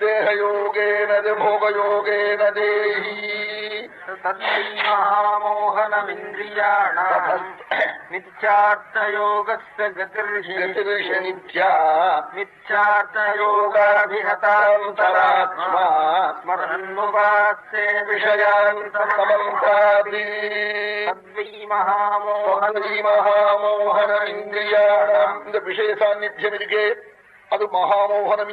தேகயோகேன போகயோகேன தேஹி தன்மோகனமிந்திரியாணாம் மித்யார்த்தயோகஸ்ய கதிர்ஹி நித்யா மித்யார்த்தயோகாபிஹதாந்தராத்மா ஸ்மரன்னுபாஸ்தே விஷயான் சமந்தாதி தத்வை மகாமோகன மகாமோகனம் இந்திரியாணாம் இந்த விஷய சாநித்தியம் இருக்கே அது மகாமோகனம்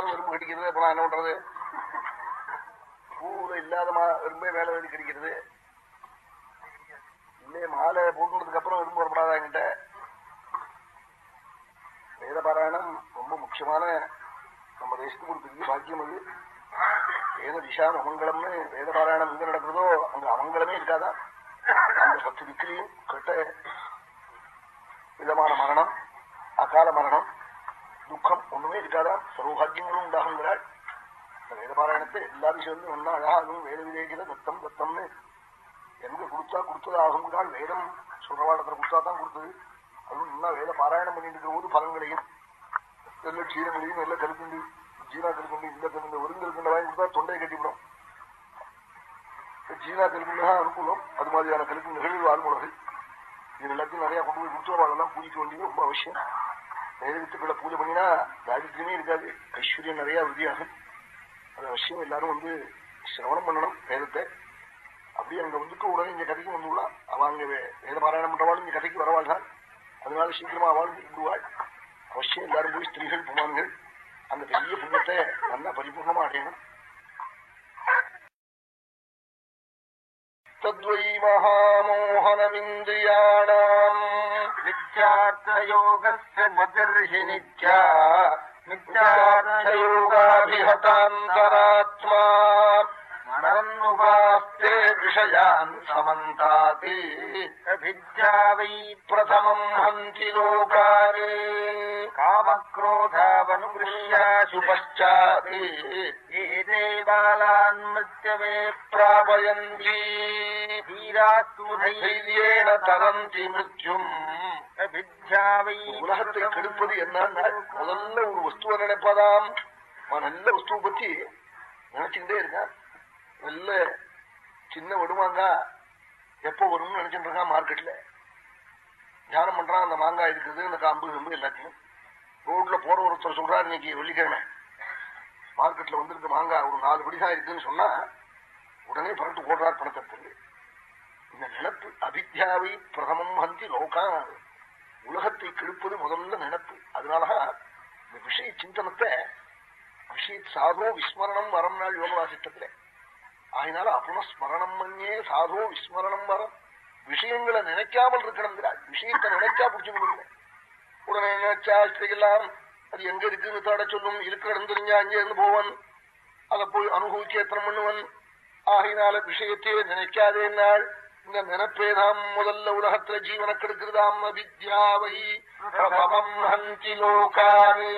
இந்திரியாணாம் எறும்பு கடிக்கிறது அப்ப நான் என்ன பண்றது? பூவில் இல்லாத எறும்பே மேல வேடி கடிக்கிறது. இல்லையே மாலை போட்டுனதுக்கு அப்புறம் எறும்பு வரப்படாதா என்கிட்ட? வேத பாராயணம் ரொம்ப முக்கியமான நம்ம தேசத்துக்கு ஒரு பெரிய பாக்கியம் அது. வேத திசா அமங்கலம்னு வேத பாராயணம் எங்க நடக்கிறதோ அங்க அமங்கலமே இருக்காதா? அந்த பத்து திக்கிலையும் கெட்ட விதமான மரணம் அகால மரணம். துக்கம் ஒண்ணுமே இருக்காதா சர்வபாகியங்களும் உண்டாகுங்கிறாள் இந்த வேதபாராயணத்தை எல்லா விஷயமும் ஒன்னா அழகா அதுவும் வேத விவேகில தத்தம் தத்தம்னு எங்க கொடுத்தா கொடுத்தது ஆகுங்கிறாள் வேதம் சொல்றவாடத்துல கொடுத்தா தான் கொடுத்தது அதுவும் நல்லா வேத பாராயணம் பண்ணிட்டு இருக்கிற போது பலங்களையும் நல்ல க்ஷீரங்களையும் நல்ல கருத்துண்டு ஜீனா கருக்குண்டு இந்த கருக்குண்டு ஒருங்கருக்குண்ட வாங்கி கொடுத்தா தொண்டையை கட்டிவிடும் ஜீனா கருக்குண்டா அனுகூலம் அது மாதிரியான கருக்கு நிகழ்வு வாழ்முறை இது எல்லாத்தையும் நிறைய கொண்டு போய் கொடுத்து அதெல்லாம் பூஜிக்க வேண்டியது ரொம்ப அவசியம் வேத பூஜை பண்ணினா தாரித்திரமே இருக்காது. ஐஸ்வர்யம் நிறைய உறுதியாகும். அது அவசியம் எல்லாரும் வந்து சிரவணம் பண்ணணும் வேதத்தை. அப்படியே அங்க வந்துட்டு உடனே இங்க கதைக்கு வந்துள்ளா அவன் அங்க வேத பாராயணம் பண்றவாள் இங்க கதைக்கு வரவாள் தான் அதனால சீக்கிரமா அவள் விடுவாள். அவசியம் எல்லாரும் போய் ஸ்திரீகள் போவான்கள் அந்த பெரிய புண்ணியத்தை நல்லா பரிபூர்ணமா அடையணும். தத்வை மகாமோகனமிந்திரியாணாம் மித்யார்த்தயோகஸ்ய கதிர்ஹி நித்யா நித்யார்த்தயோகாபிஹதாந்தராத்மா ஸ்மரன்னுபாஸ்தே விஷயான் சமந்தாதி வித்யா வை பிரதமம் ஹந்தி லோகானே காமக்ரோதாவனுகிருஷ்யாசு சுபச்சாதி ஏதே பாலான் மிருத்யவே பிராபயந்தி தீராஸ்து தைரியேன தரந்தி மிருத்யும் வித்யா வை உலகத்தை கெடுப்பது என்னன்னா முதல்ல ஒரு வஸ்துவை நினைப்பதாம் நல்ல வஸ்துவை பத்தி நினைச்சுக்கிட்டே இருக்கான் நல்ல சின்ன வருமாங்கா எப்போ வரும்னு நினைச்சிட்டு இருக்கான் மார்க்கெட்ல தியானம் பண்றான் அந்த மாங்காய் இருக்குது இந்த காம்பு கம்பு எல்லாத்தையும். ரோட்ல போற ஒருத்தர் சொல்றாரு இன்னைக்கு வெள்ளிக்கிழமை. மார்க்கெட்ல வந்திருக்க மாங்காய் ஒரு நாலு படிதான் இருக்குன்னு சொன்னா உடனே பரட்டு போடுறார் பணத்தை இந்த நினப்பு அபித்யாவை பிரதமம் ஹந்தி லோகான் உலகத்தை கெடுப்பது முதல்ல நினப்பு. அதனாலதான் இந்த விஷய சிந்தனத்தை விஷய சாதோ விஸ்மரணம் வரம் நாள் யோகவாசிட்டத்துல அதனால அப்புனஸ்மரணம் மண்ணே சாதோ விஸ்மரணம் வரம் விஷயங்களை நினைக்காமல் இருக்கணுங்கிறார் விஷயத்தை நினைச்சா பிடிச்சு முடியல உடனே நினைச்சா ஸ்திரிகளாம் அது எங்க இருக்குன்னு தேட சொல்லும் இருக்கிற இடம் தெரிஞ்சா அங்கே இருந்து போவன் அதை போய் அனுபவிச்சு எத்தனை பண்ணுவன் ஆகினால விஷயத்தையே நினைக்காதே நாள் இந்த நினைப்பேதாம் முதல்ல உலகத்துல ஜீவன கெடுக்கிறதாம் வித்யாவை பிரபவம் ஹந்தி லோகானே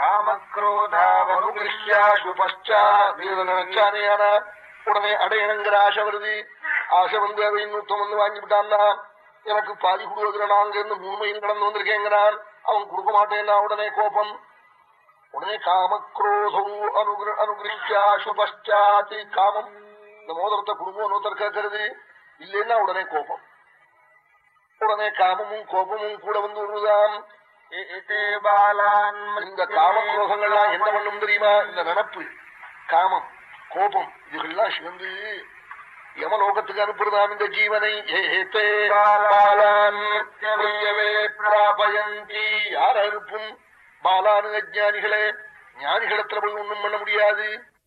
കാമക്രോധാവനുഗൃഹ്യാശു പശ്ചാത്തലാണ് ഉടനെ അടയണങ്കര ആശവരുതി ആശ വന്ന് അതെയും തുമന്ന് വാങ്ങിവിട്ടാന്ന எனக்கு பாதி கொடுக்கறாங்க மூமையும் கடந்து வந்திருக்கேங்கிறான் அவன் கொடுக்க மாட்டேன்னா உடனே கோபம் உடனே காமக்ரோதோ அனுகிரு அனுகிரிக்காசு பஷ்டாத்தி காமம் இந்த மோதிரத்தை குடும்பம் நோத்தர் கேட்கறது இல்லைன்னா உடனே கோபம் உடனே காமமும் கோபமும் கூட வந்து விடுதான் இந்த காமக்ரோகங்கள்லாம் என்ன பண்ணும் தெரியுமா? இந்த நினப்பு காமம் கோபம் இதுகள்லாம் சிவந்து யமலோகத்துக்கு அனுப்புறதாம் இந்த ஜீவனை. பிராபயந்தி. யார் அனுப்பும் பாலானு அஜானிகளே ஞானிகளத்துல போய் ஒண்ணும் பண்ண முடியாது.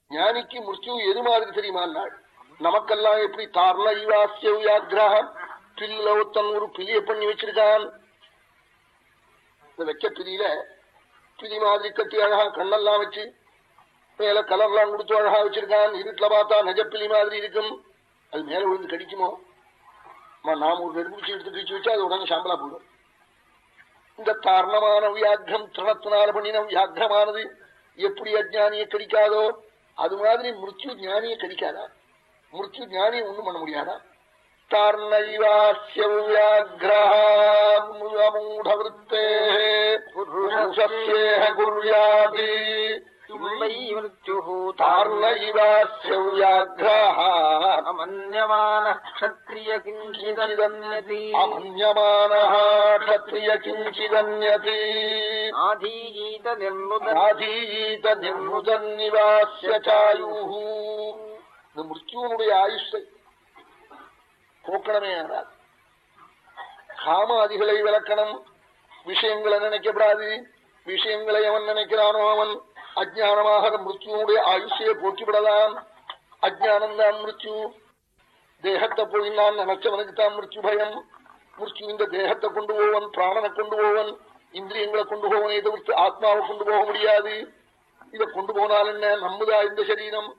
ஞானிக்கு மிருத்யு எது மாதிரி தெரியுமா? நமக்கெல்லாம் எப்படி தார்ல இவாசிய வியாகிரகம் பில்ல ஒருத்தன் ஒரு பிலிய பண்ணி வச்சிருக்கான். இந்த வெச்ச பிரியில பிரி மாதிரி கட்டி அழகா கண்ணெல்லாம் வச்சு மேல கலர்லாம் கொடுத்து அழகா வச்சிருக்கான். இருட்டுல பார்த்தா நெஜப்பிலி மாதிரி இருக்கும். அது மேல விழுந்து கடிக்குமோ? நாம் நாம ஒரு நெருங்குச்சி எடுத்து கடிச்சு வச்சா அது உடனே சாம்பலா போடும் இந்த தாரணமான வியாக்கிரம் திரணத்தினால பண்ணின வியாக்கிரமானது எப்படி அஜானியை கடிக்காதோ அது மாதிரி மிருத்யு ஜானியை கடிக்காதா? மிருத்யு ஞானியை ஒண்ணும் பண்ண முடியாதா? தார்ணயிவாசியவியாகிரூடவருத்தே குர்வியாதி ஆதீஜீத நிர்முதன்னிவாசிய சாயு இந்த மிருத்யூனுடைய ஆயுஷை போக்கணமே ஆனால் காமாதிகளை விளக்கணும். விஷயங்களை நினைக்கப்படாது? விஷயங்களை அவன் நினைக்கிறானோ அவன் அஜானமாக மிருத்யுனுடைய ஆயுஷையை போக்கிவிடலாம். அஜானம் தான் மிருத்யு. தேகத்தை போய் நான் நினைச்சவனுக்கு தான் மிருத்யு பயம். மிருத்யு இந்த தேகத்தை கொண்டு போவன் பிராணனை கொண்டு போவன் இந்திரியங்களை கொண்டு போவனே தவிர்த்து ஆத்மாவை கொண்டு போக முடியாது. இதை கொண்டு போனால் என்ன? நம்முதா இந்த சரீரம்?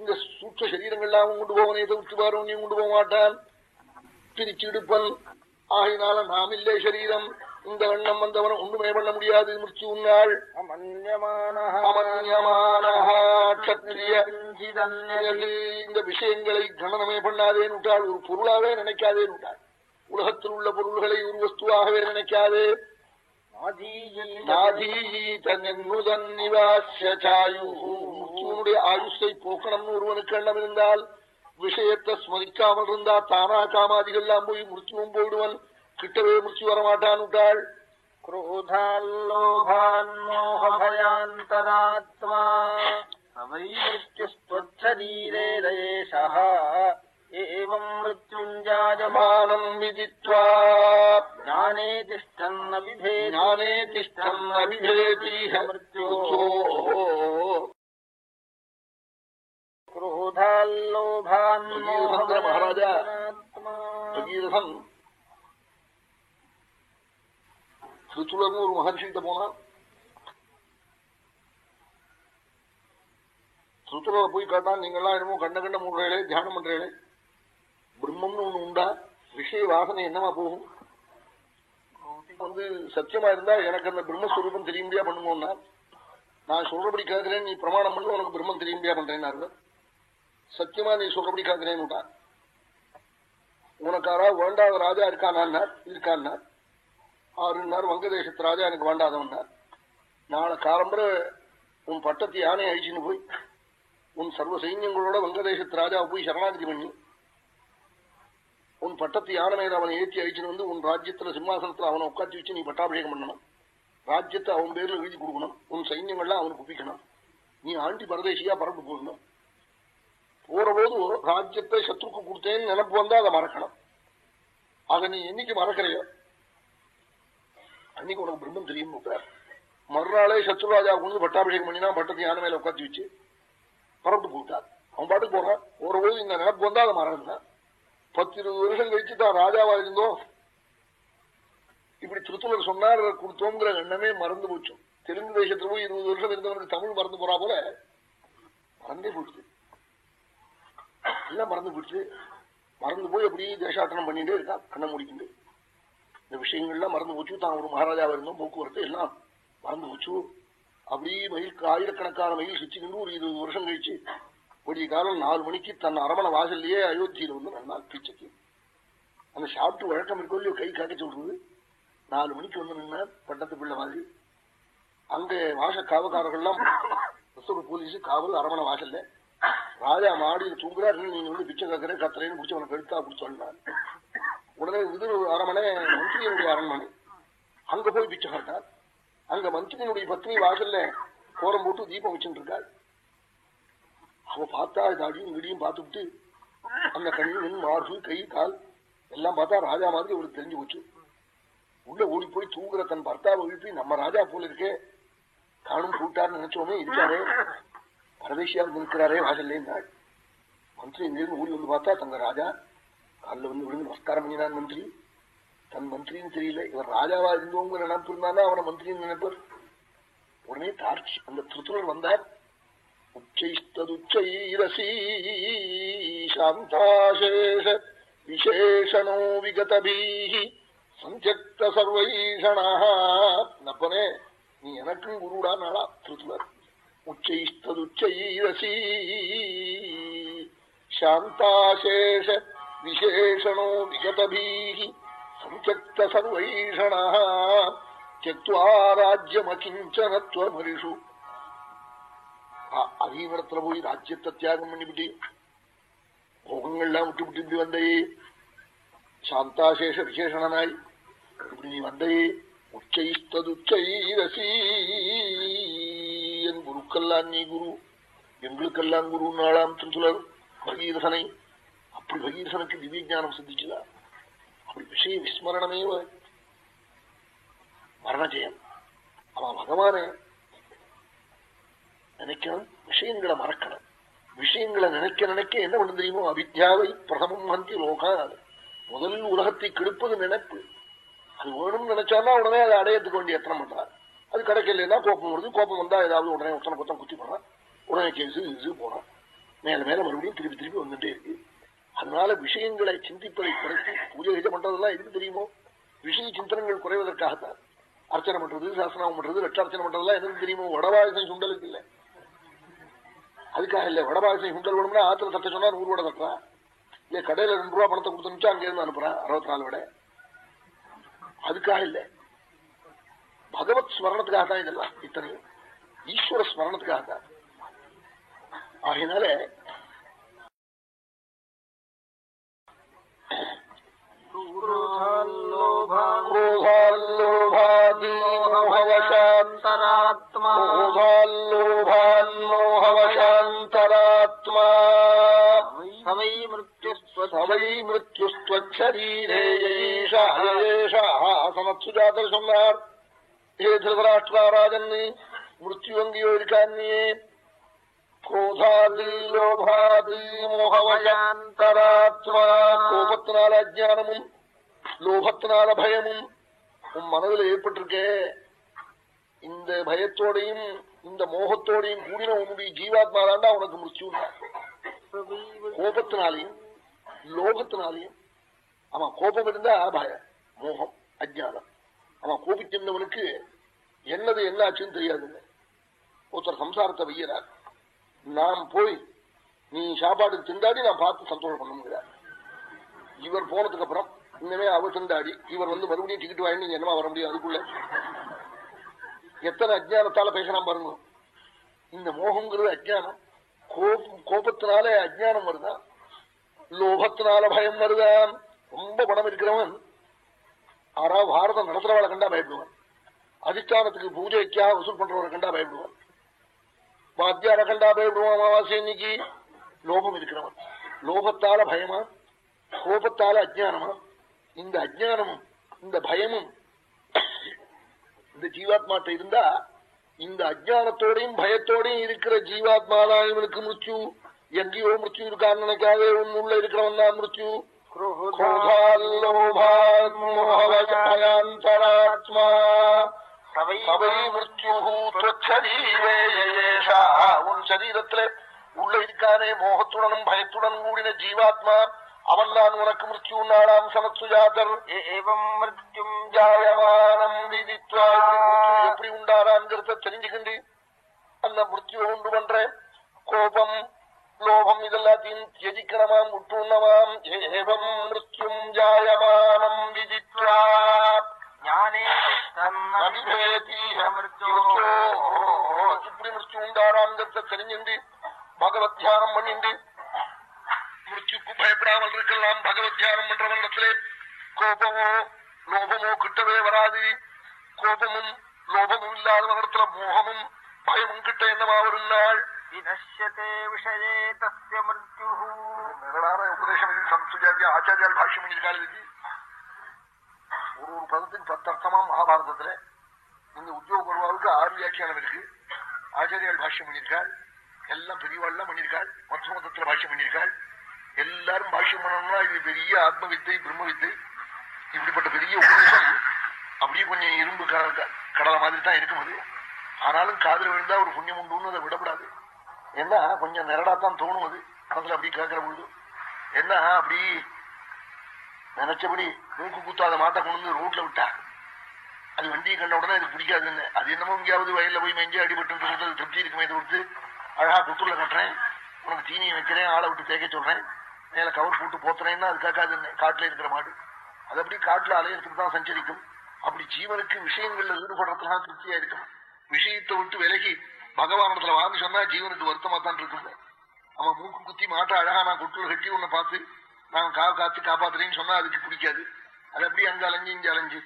இந்த சூட்ச சரீரங்கள்லாம் கொண்டு போவனே தவிர்த்து பாரோன்யம் கொண்டு போக மாட்டான். பிரிச்சு எடுப்பன் ஆகினால நாம் இல்லை சரீரம். இந்த எண்ணம் வந்தவன ஒன்றுமே பண்ண முடியாது. மிருச்சு உன்னாள் இந்த விஷயங்களை கணனமே பண்ணாதேன் விட்டாள் ஒரு பொருளாவே நினைக்காதேன் விட்டாள் உலகத்தில் உள்ள பொருள்களை ஒரு வஸ்துவாகவே நினைக்காதே. மூர்த்தியினுடைய ஆயுஷை போக்கணும்னு ஒருவனுக்கு எண்ணம் இருந்தால் விஷயத்தை ஸ்மரிக்காமல் இருந்தா தானா காமாதிகள் எல்லாம் போய் மிருத்யுவும் போயிடுவன் கிட்டவே மிருத்யு வரமாட்டான் விட்டாள் குரோதால்லோகான்மோகயாந்தராத்மா அவை மிருத்யுஸ்வரீரே एवम् मृत्युञ्जायमानम् மானம் விதித்வா ज्ञाने तिष्ठन्न बिभेति ஞானே திஷ்டம் அபிபேதீஹ மிருத்யோः மகாராஜா. क्रोधाल्लोभान्मोहभयान्तरात्मा பகீரதன் சுற்றுலர்னு ஒரு மகர்ஷிகிட்ட போனான் சுற்றுலரை போய் கேட்டான் நீங்கெல்லாம் என்னமோ கண்ட கண்ட முறையிலே தியானம் பண்றீங்களே பிரம்மம்னு ஒண்ணு உண்டா? விஷய வாசனை என்னவா போகும்? வந்து சத்தியமா இருந்தா எனக்கு அந்த பிரம்மஸ்வரூபம் தெரியும்படியா பண்ணுவோம்னா நான் சொல்றபடி கேட்கிறேன் நீ பிரமாணம் பண்ணி உனக்கு பிரம்மம் தெரியும்படியா பண்றேன்னாரு சத்தியமா நீ சொல்றபடி கேட்கிறேன்னு உனக்காரா வேண்டாத ராஜா இருக்கானார் இருக்கான்னார் ஆறுனார் வங்கதேசத்து ராஜா எனக்கு வேண்டாதவன்னார் நாளை காலம்பர உன் பட்டத்து யானை அழிச்சுன்னு போய் உன் சர்வ சைன்யங்களோட வங்கதேசத்து ராஜாவை போய் சரணாகதி பண்ணி உன் பட்டத்து யானை மேல அவனை ஏற்றி அழிச்சுன்னு வந்து உன் ராஜ்யத்துல சிம்மாசனத்துல அவனை உட்காந்து வச்சு நீ பட்டாபிஷேகம் பண்ணணும். ராஜ்யத்தை அவன் பேர்ல எழுதி கொடுக்கணும். உன் சைன்யங்கள்லாம் அவனுக்கு ஒப்பிக்கணும். நீ ஆண்டி பரதேசியா பரப்பு போகணும் போற போது ராஜ்யத்தை சத்ருக்கு கொடுத்தேன்னு நினப்பு வந்தா அதை மறக்கணும். அதை நீ என்னைக்கு மறக்கிறையோ? அன்னைக்கு உனக்கு பிரம்மம் தெரியும் மறுநாளே சத்ருராஜா கொண்டு பட்டாபிஷேகம் பண்ணினா பட்டத்தை யானை மேல உட்காந்து வச்சு பரப்பு போட்டார் அவன் பாட்டுக்கு போறான். ஒரு போது இந்த நினப்பு வந்தா அதை மறந்தான் பத்து இருபது வருஷம் கழிச்சு தான் ராஜாவா இருந்தோம். இப்படி திருத்தூர் சொன்னார் கொடுத்தோங்கிற எண்ணமே மறந்து போச்சு. தெலுங்கு தேசத்துல போய் இருபது வருஷம் இருந்தவனுக்கு தமிழ் மறந்து போறா போல மறந்தே போச்சு எல்லாம் மறந்து போச்சு மறந்து போய் அப்படியே தேசாட்டனம் பண்ணிட்டே இருக்கான் கண்ணை முடிக்குது இந்த விஷயங்கள்லாம் மறந்து போச்சு. தான் ஒரு மகாராஜாவா இருந்தோம் போக்குவரத்து எல்லாம் மறந்து போச்சு. அப்படியே மயில் ஆயிரக்கணக்கான மயில் சுற்றிக்கிட்டு ஒரு இருபது வருஷம் கழிச்சு விடிய காலம் நாலு மணிக்கு தன் அரமணை வாசல்லையே அயோத்தியில வந்து நன்னால் பிச்சைக்கு அந்த சாப்பிட்டு வழக்கம் இருக்கோ கை காக்க சொல்றது நாலு மணிக்கு வந்து நின்ன பட்டத்து பிள்ளை மாதிரி. அங்க வாச காவக்காரர்கள்லாம் போலீஸ் காவல் அரமணை வாசல்ல. ராஜா மாடியில் தூங்குறாரு நீங்க வந்து பிச்சை காக்கிற கத்துறேன்னு பிடிச்சி அவனை கழுத்தா பிடிச்சோன்னா உடனே இது அரமனை மந்திரியனுடைய அரண்மனை. அங்க போய் பிச்சை காட்டார். அங்க மந்திரியனுடைய பத்னி வாசல்ல கோரம் போட்டு தீபம் வச்சுட்டு இருக்காள் அவ பார்த்தா தாடியும் விடியும் பார்த்துட்டு அந்த கண்ணு மார்பு கை கால் எல்லாம் பார்த்தா ராஜா மாதிரி அவளுக்கு தெரிஞ்சு போச்சு. உள்ள ஓடி போய் தூங்குற தன் பர்த்தாவை எழுப்பி நம்ம ராஜா போல இருக்கே காணும் கூட்டார்னு நினைச்சோமே இருக்காரே பரதேசியா நிற்கிறாரே வாசல்ல இருந்தாள் மந்திரி இங்கிருந்து ஓடி வந்து பார்த்தா தங்க ராஜா காலில் வந்து விழுந்து நமஸ்காரம் பண்ணினான் மந்திரி. தன் மந்திரின்னு தெரியல இவர் ராஜாவா இருந்தவங்க நினைப்பு இருந்தானா அவனை மந்திரின்னு நினைப்பார் உடனே தார்ச்சி அந்த திருத்துறர் வந்தார். உச்சைஸ்ததுச்சைரசி விசேஷணோ விகதபீஹி சந்தியக்த சர்வைஷணா நப்பனே நீ எனக்கும் குருடா நாளா திருத்துவர். உச்சைஸ்ததுச்சைரசி சாந்தாசேஷ விசேஷணோ விகதபீஹி சஞ்சக்த சர்வைஷண தியக்துவா ராஜ்யமகிஞ்சனத்வமரிஷு அதீவனத்துல போய் ராஜ்யத்தை தியாகம் பண்ணிவிட்டு போகங்கள்லாம் விட்டு விட்டு இப்படி வந்தையே சாந்தாசேஷ விசேஷனாய் இப்படி நீ வந்தையே உச்சைஸ்ததுச்சைரசி என் குருக்கெல்லாம் நீ குரு எங்களுக்கெல்லாம் குரு நாளாம் திருச்சுலர் பகீரசனை அப்படி பகீரசனுக்கு திவ்ய ஜானம் சித்திச்சுதா அப்படி விஷய விஸ்மரணமே மரணஜயம் அவன் பகவானே நினைக்கணும். விஷயங்களை மறக்கணும். விஷயங்களை நினைக்க நினைக்க என்ன பண்ண தெரியுமோ? அவித்யாவை பிரதமம் வந்தி லோகா. முதல் உலகத்தை கெடுப்பது நினைப்பு. அது வேணும்னு நினைச்சானா உடனே அதை அடையத்துக்கு வேண்டிய எத்தனை பண்றாரு அது கிடைக்கலன்னா கோபம் வருது. கோபம் வந்தா ஏதாவது உடனே ஒத்தனை கொத்தம் குத்தி போனா உடனே கேசு இது போனான் மேல மேல மறுபடியும் திருப்பி திருப்பி வந்துட்டே இருக்கு. அதனால விஷயங்களை சிந்திப்பதை குறைத்து பூஜை கீஜை பண்றதெல்லாம் எதுக்கு தெரியுமோ? விஷய சிந்தனங்கள் குறைவதற்காகத்தான். அர்ச்சனை பண்றது சாசனம் பண்றது லட்சார்ச்சனை பண்றதெல்லாம் எதுக்கு தெரியுமோ? வடவாயுசம் சுண்டலுக்கு இல்லை. அதுக்காக இல்ல. வடபாயசம் சுண்டல் வேணும்னா ஆத்துல தட்ட சொன்னா நூறு வடை தட்டுறான். இல்ல கடையில ரெண்டு ரூபா பணத்தை கொடுத்து அங்கே இருந்து அனுப்புறான். அறுபத்தி நாலு வடை. அதுக்காக இல்ல. பகவத் ஸ்மரணத்துக்காக தான் இதெல்லாம் இத்தனையும் ஈஸ்வர ஸ்மரணத்துக்காக தான். ஆகையினால சமத்சுஜாதர் சொன்னார் ஹே திருதராஷ்டிராராஜன் மிருத்யு எங்கேயோ இருக்கான்னியே கோபத்தினால அஜானமும் லோகத்தினால பயமும் உன் மனதில் ஏற்பட்டிருக்கே. இந்த பயத்தோடையும் இந்த மோகத்தோடையும் கூடின உன்னுடைய ஜீவாத்மாதாண்டா உனக்கு மிருத்யூ கோபத்தினாலையும் லோகத்தினாலையும். அவன் கோபம் இருந்தா பயம். மோகம் அஜானம். அவன் கோபிச்சிருந்தவனுக்கு என்னது என்ன ஆச்சுன்னு தெரியாதுங்க. ஒருத்தர் சம்சாரத்தை வையறார். நாம் போய் நீ சாப்பாடு திண்டாடி நான் பார்த்து சந்தோஷம் பண்ணுங்கிறார். இவர் போனதுக்கு அப்புறம் இன்னமே அவர் திண்டாடி இவர் வந்து மறுபடியும் டிக்கெட் வாங்கி நீங்க என்னமா வர முடியும் அதுக்குள்ள? எத்தனை அஜானத்தால பேசலாம் பாருங்க. இந்த மோகங்கிறது அஜானம். கோபம் கோபத்தினாலே அஜானம் வருதான் லோபத்தினால பயம் வருதான் ரொம்ப பணம் இருக்கிறவன். ஆறா பாரதம் நடத்துறவளை கண்டா பயப்படுவான். அதிஷ்டானத்துக்கு பூஜைக்காக வசூல் பண்றவரை கண்டா பயப்படுவான். வாத்தியார கண்டா பயப்படுவான் அமாவாசை இன்னைக்கு லோபம் இருக்கிறவன். லோபத்தால பயமா? கோபத்தால அஜானமா இந்த அஜானமும் இந்த பயமும் இந்த ஜீவாத்மாட்ட இருந்தா இந்த அஜானத்தோடையும் பயத்தோடையும் இருக்கிற ஜீவாத்மாதான் இவனுக்கு முச்சு எங்கேயோ மிருத்யு இருக்கான்னு நினைக்காதே உன் உள்ள இருக்கிறவன் தான் மிருத்யு. ோபாத்மோகாத்மா சபை மிருத்யு உன் சரீரத்திலே உள்ள இருக்கானே மோகத்துடனும் பயத்துடனும் கூடின ஜீவாத்மா. அவன் தான் உனக்கு மிருத்யு நாளாம் சனத்துஜாதர் ஏவம் மிருத்யும் ஜாயமானம் விதித்வா. எப்படி உண்டாராங்கிறத தெரிஞ்சுக்கிண்டு அந்த மிருத்யுவை உண்டு பண்றேன். கோபம் ലോഭം ഇതെല്ലാത്തെയും ത്യജിക്കണമാം വിട്ടുണ്ണമാം ഏവം മൃത്യും ജായമാനം വിജിത്ര இப்படி மிருச்சு உண்டாராங்கிறத தெரிஞ்சுண்டு பகவத் தியானம் பண்ணிண்டு மிருச்சுக்கு பயப்படாமல் இருக்கலாம் பகவத் தியானம் பண்றவனிடத்திலே கோபமோ லோபமோ கிட்டவே வராது கோபமும் லோபமும் இல்லாதவனிடத்துல மோகமும் பயமும் கிட்ட என்னவா ஒரு நாள் വിനശ്യത്തെ വിഷയേ തസ്യ മൃത്യു നിരളാന ഉപദേശമെങ്കിൽ സംസ്കൃതി ആചാര്യാൽ ഭാഷ്യം എഴുതിക്കാളിലേക്ക് ஒரு ஒரு பதத்தின் பத்தர்த்தமா மகாபாரதத்துல இந்த உத்தியோக பருவாவுக்கு ஆறு வியாக்கியானம் இருக்கு ஆச்சாரியால் பாஷ்யம் பண்ணியிருக்காள் எல்லாம் பெரியவாள்லாம் பண்ணியிருக்காள்। மொத்த மதத்துல பாஷ்யம் பண்ணியிருக்காள்। எல்லாரும் பாஷ்யம் பண்ணணும்னா இது பெரிய ஆத்ம வித்தை பிரம்ம வித்தை இப்படிப்பட்ட பெரிய உபதேசம். அப்படியே கொஞ்சம் இரும்பு கடலை மாதிரி தான் இருக்கும் அது ஆனாலும் காதில் விழுந்தா ஒரு புண்ணியம் உண்டுன்னு அதை விடப்படாது என்ன கொஞ்சம் நிரடாத்தான் தோணும் அது. மனசுல அப்படி கேட்கிற பொழுது. என்ன அப்படி நினைச்சபடி மூக்கு குத்தாத மாட்டை கொண்டு வந்து ரோட்ல விட்டா? அது வண்டியை கண்ட உடனே அது பிடிக்காதுன்னு. அது என்னமோ எங்கேயாவது வயல்ல போய் மெஞ்சே அடிபட்டு சொல்லிட்டு அது திருப்தி இருக்குமே இதை கொடுத்து அழகா குத்துள்ள கட்டுறேன். உனக்கு தீனியை வைக்கிறேன் ஆளை விட்டு தேய்க்க சொல்றேன். மேல கவர் போட்டு போத்துறேன்னா அது கேட்காதுன்னு. காட்டுல இருக்கிற மாடு. அது அப்படி காட்டுல அலையறதுக்கு தான் சஞ்சரிக்கும். அப்படி ஜீவனுக்கு விஷயங்கள்ல ஈடுபடுறதுலாம் திருப்தியா இருக்கும் விஷயத்தை விட்டு விலகி பகவானிடத்துல வாங்க சொன்னா ஜீவனுக்கு வருத்தமா தான் இருக்கும் அவன் மூக்கு குத்தி மாட்ட அழகா நான் கொட்டுல கட்டி உன்னை பார்த்து நான் காவு காத்து காப்பாத்துறேன்னு சொன்னா அதுக்கு பிடிக்காது. அது அப்படி அங்க அலைஞ்சு இங்க அலைஞ்சு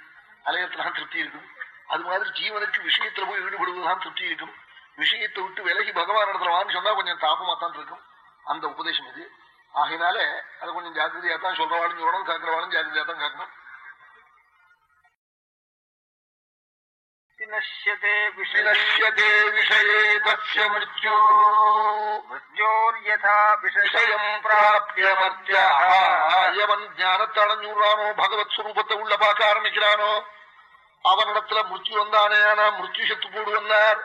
அலையத்துலாம் திருப்தி இருக்கும். அது மாதிரி ஜீவனுக்கு விஷயத்துல போய் ஈடுபடுவதுதான் திருப்தி இருக்கும். விஷயத்தை விட்டு விலகி பகவான் இடத்துல வான்னு சொன்னா கொஞ்சம் தாபமா தான் இருக்கும். அந்த உபதேசம் இது. ஆகினால அதை கொஞ்சம் ஜாக்கிரதையா தான் சொல்றவாளும் சொல்லணும் கேட்கிறவாளும் ஜாக்கிரதையா தான் கேட்கணும். வினஷ்யதே விஷயே விஷயே தஸ்ய மிருத்யோ மிருத்யோர்யதா விஷயம் பிராபிய மர்த்தியவன் ஞானத்தை அடைஞ்சுடுறானோ பகவத் சுரூபத்தை உள்ள பார்க்க ஆரம்பிக்கிறானோ அவனிடத்துல மிருத்யு வந்தானே ஆனா செத்து போடு வந்தார்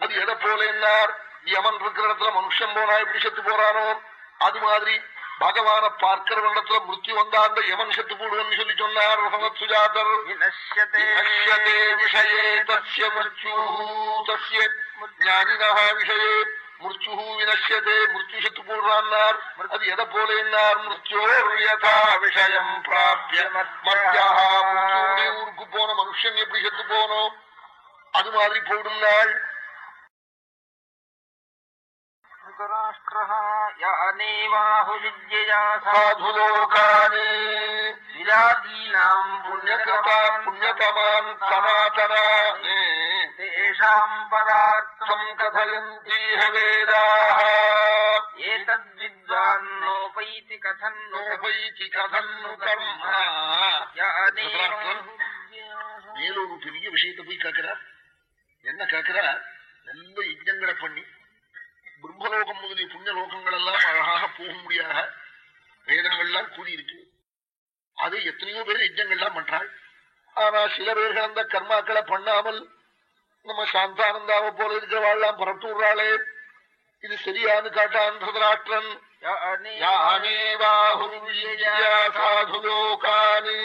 அது எதை போல என்னார் யமன் இருக்கிற இடத்துல மனுஷன் போனா எப்படி செத்து போறானோ அது மாதிரி பகவான பார்க்கிறவனிடத்துல மிருத்யு வந்தாண்ட எவன் செத்து போடுவன் சொல்லி சொன்னார். ரசவத் சுஜாதர். விஷயே தசிய மிருத்யு தசிய ஞானினா விஷயே. மிருத்யு வினஷ்யதே மிருத்யு செத்து போடுறான்னார். போன மனுஷன் எப்படி செத்து போனோம் அது மாதிரி போடும் நாள் சாஸ்திரா யானேவாஹுவித்யா சாதுலோகானி விராதீனாம் புண்ணியகதா புண்ணியதமான் சமாதனா தேஷாம் பதார்த்தம் கதயந்தீஹ வேதாஹ ஏதத் வித்வான் நோபைதி கதன் நோபைதி கதன் கர்மா யானே மேலும் ஒரு பெரிய விஷயத்தை போய் கேட்கிறார் என்ன கேட்கிறார் நல்ல யஜ்யங்களை பண்ணி। பிரம்மலோகம் முதலிய புண்ணிய லோகங்கள் எல்லாம் அழகாக போகும்படியாக வேதங்கள்லாம் கூடியிருக்கு அது எத்தனையோ பேர் யஜ்ஞங்கள்லாம் பண்றாள் ஆனா சில பேர்கள் அந்த கர்மாக்களை பண்ணாமல் நம்ம சாந்தானந்தாவை போல இருக்கிறவாள்லாம் பரப்பு விடுறாளே இது சரியானு காட்டான் திருதராஷ்டிரன் சாதுலோகானி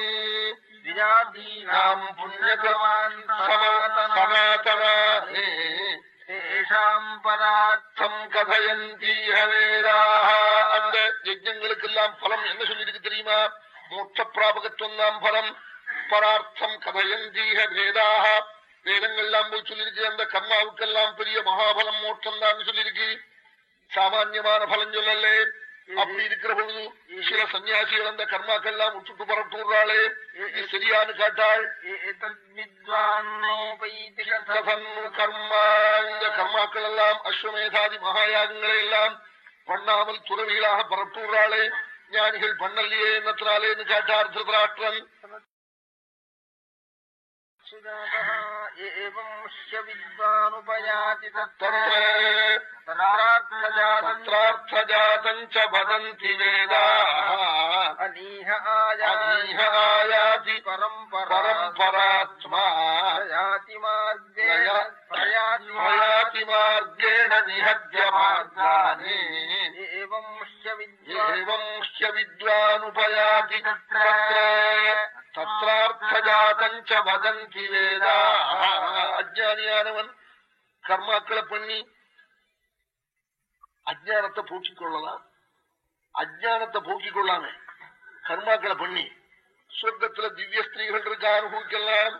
நாம் புண்ணியகமான் சனாதனானே தேஷாம் பரார்த்தம் கதையந்தீஹ வேதாக அந்த யஜ்யங்களுக்கெல்லாம் பலம் என்ன சொல்லியிருக்கு தெரியுமா மோட்சப்பிராபகத்துவம் தான் பலம் பரார்த்தம் கதையந்தீஹ வேதாக வேதங்கள்லாம் போய் சொல்லியிருக்கு அந்த கர்மாவுக்கெல்லாம் பெரிய மகாபலம் மோட்சம் தான் சொல்லியிருக்கு சாமான்யமான பலம் சொல்லலே அப்படி இருக்கிற பொழுது சில சன்னியாசிகள் அந்த கர்மாக்கெல்லாம் விட்டுட்டு பரப்புறாளே சரியானு காட்டாள். கர்மா இந்த கர்மாக்கள் எல்லாம் அஸ்வமேதாதி மகாயாகங்களை எல்லாம் பண்ணாமல் துறவிகளாக பரப்புறாளே ஞானிகள் பண்ணலையே என்னத்தினாலேன்னு கேட்டார் திருதராஷ்டிரன் सुजातः एवंस्य विद्वानुपयाति तत्रार्थजातम् च वदन्ति वेदाः अनीह आयानीह आयाति परम्परात्मा प्रयाति मार्गेण प्रयाति मार्गेण निहत्य मार्गानि एवंश्च विद्वानुपयाति तत्र கர்மாணம் வதந்தி வேதா. அஜானியானவன் கர்மாக்களை பண்ணி அஜானத்தை போக்கிக் கொள்ளலாம். அஜானத்தை போக்கிக் கொள்ளாம கர்மாக்களை பண்ணி சொர்க்கத்துல திவ்ய ஸ்திரீகள் இருக்கா அனுபவிக்கலாம்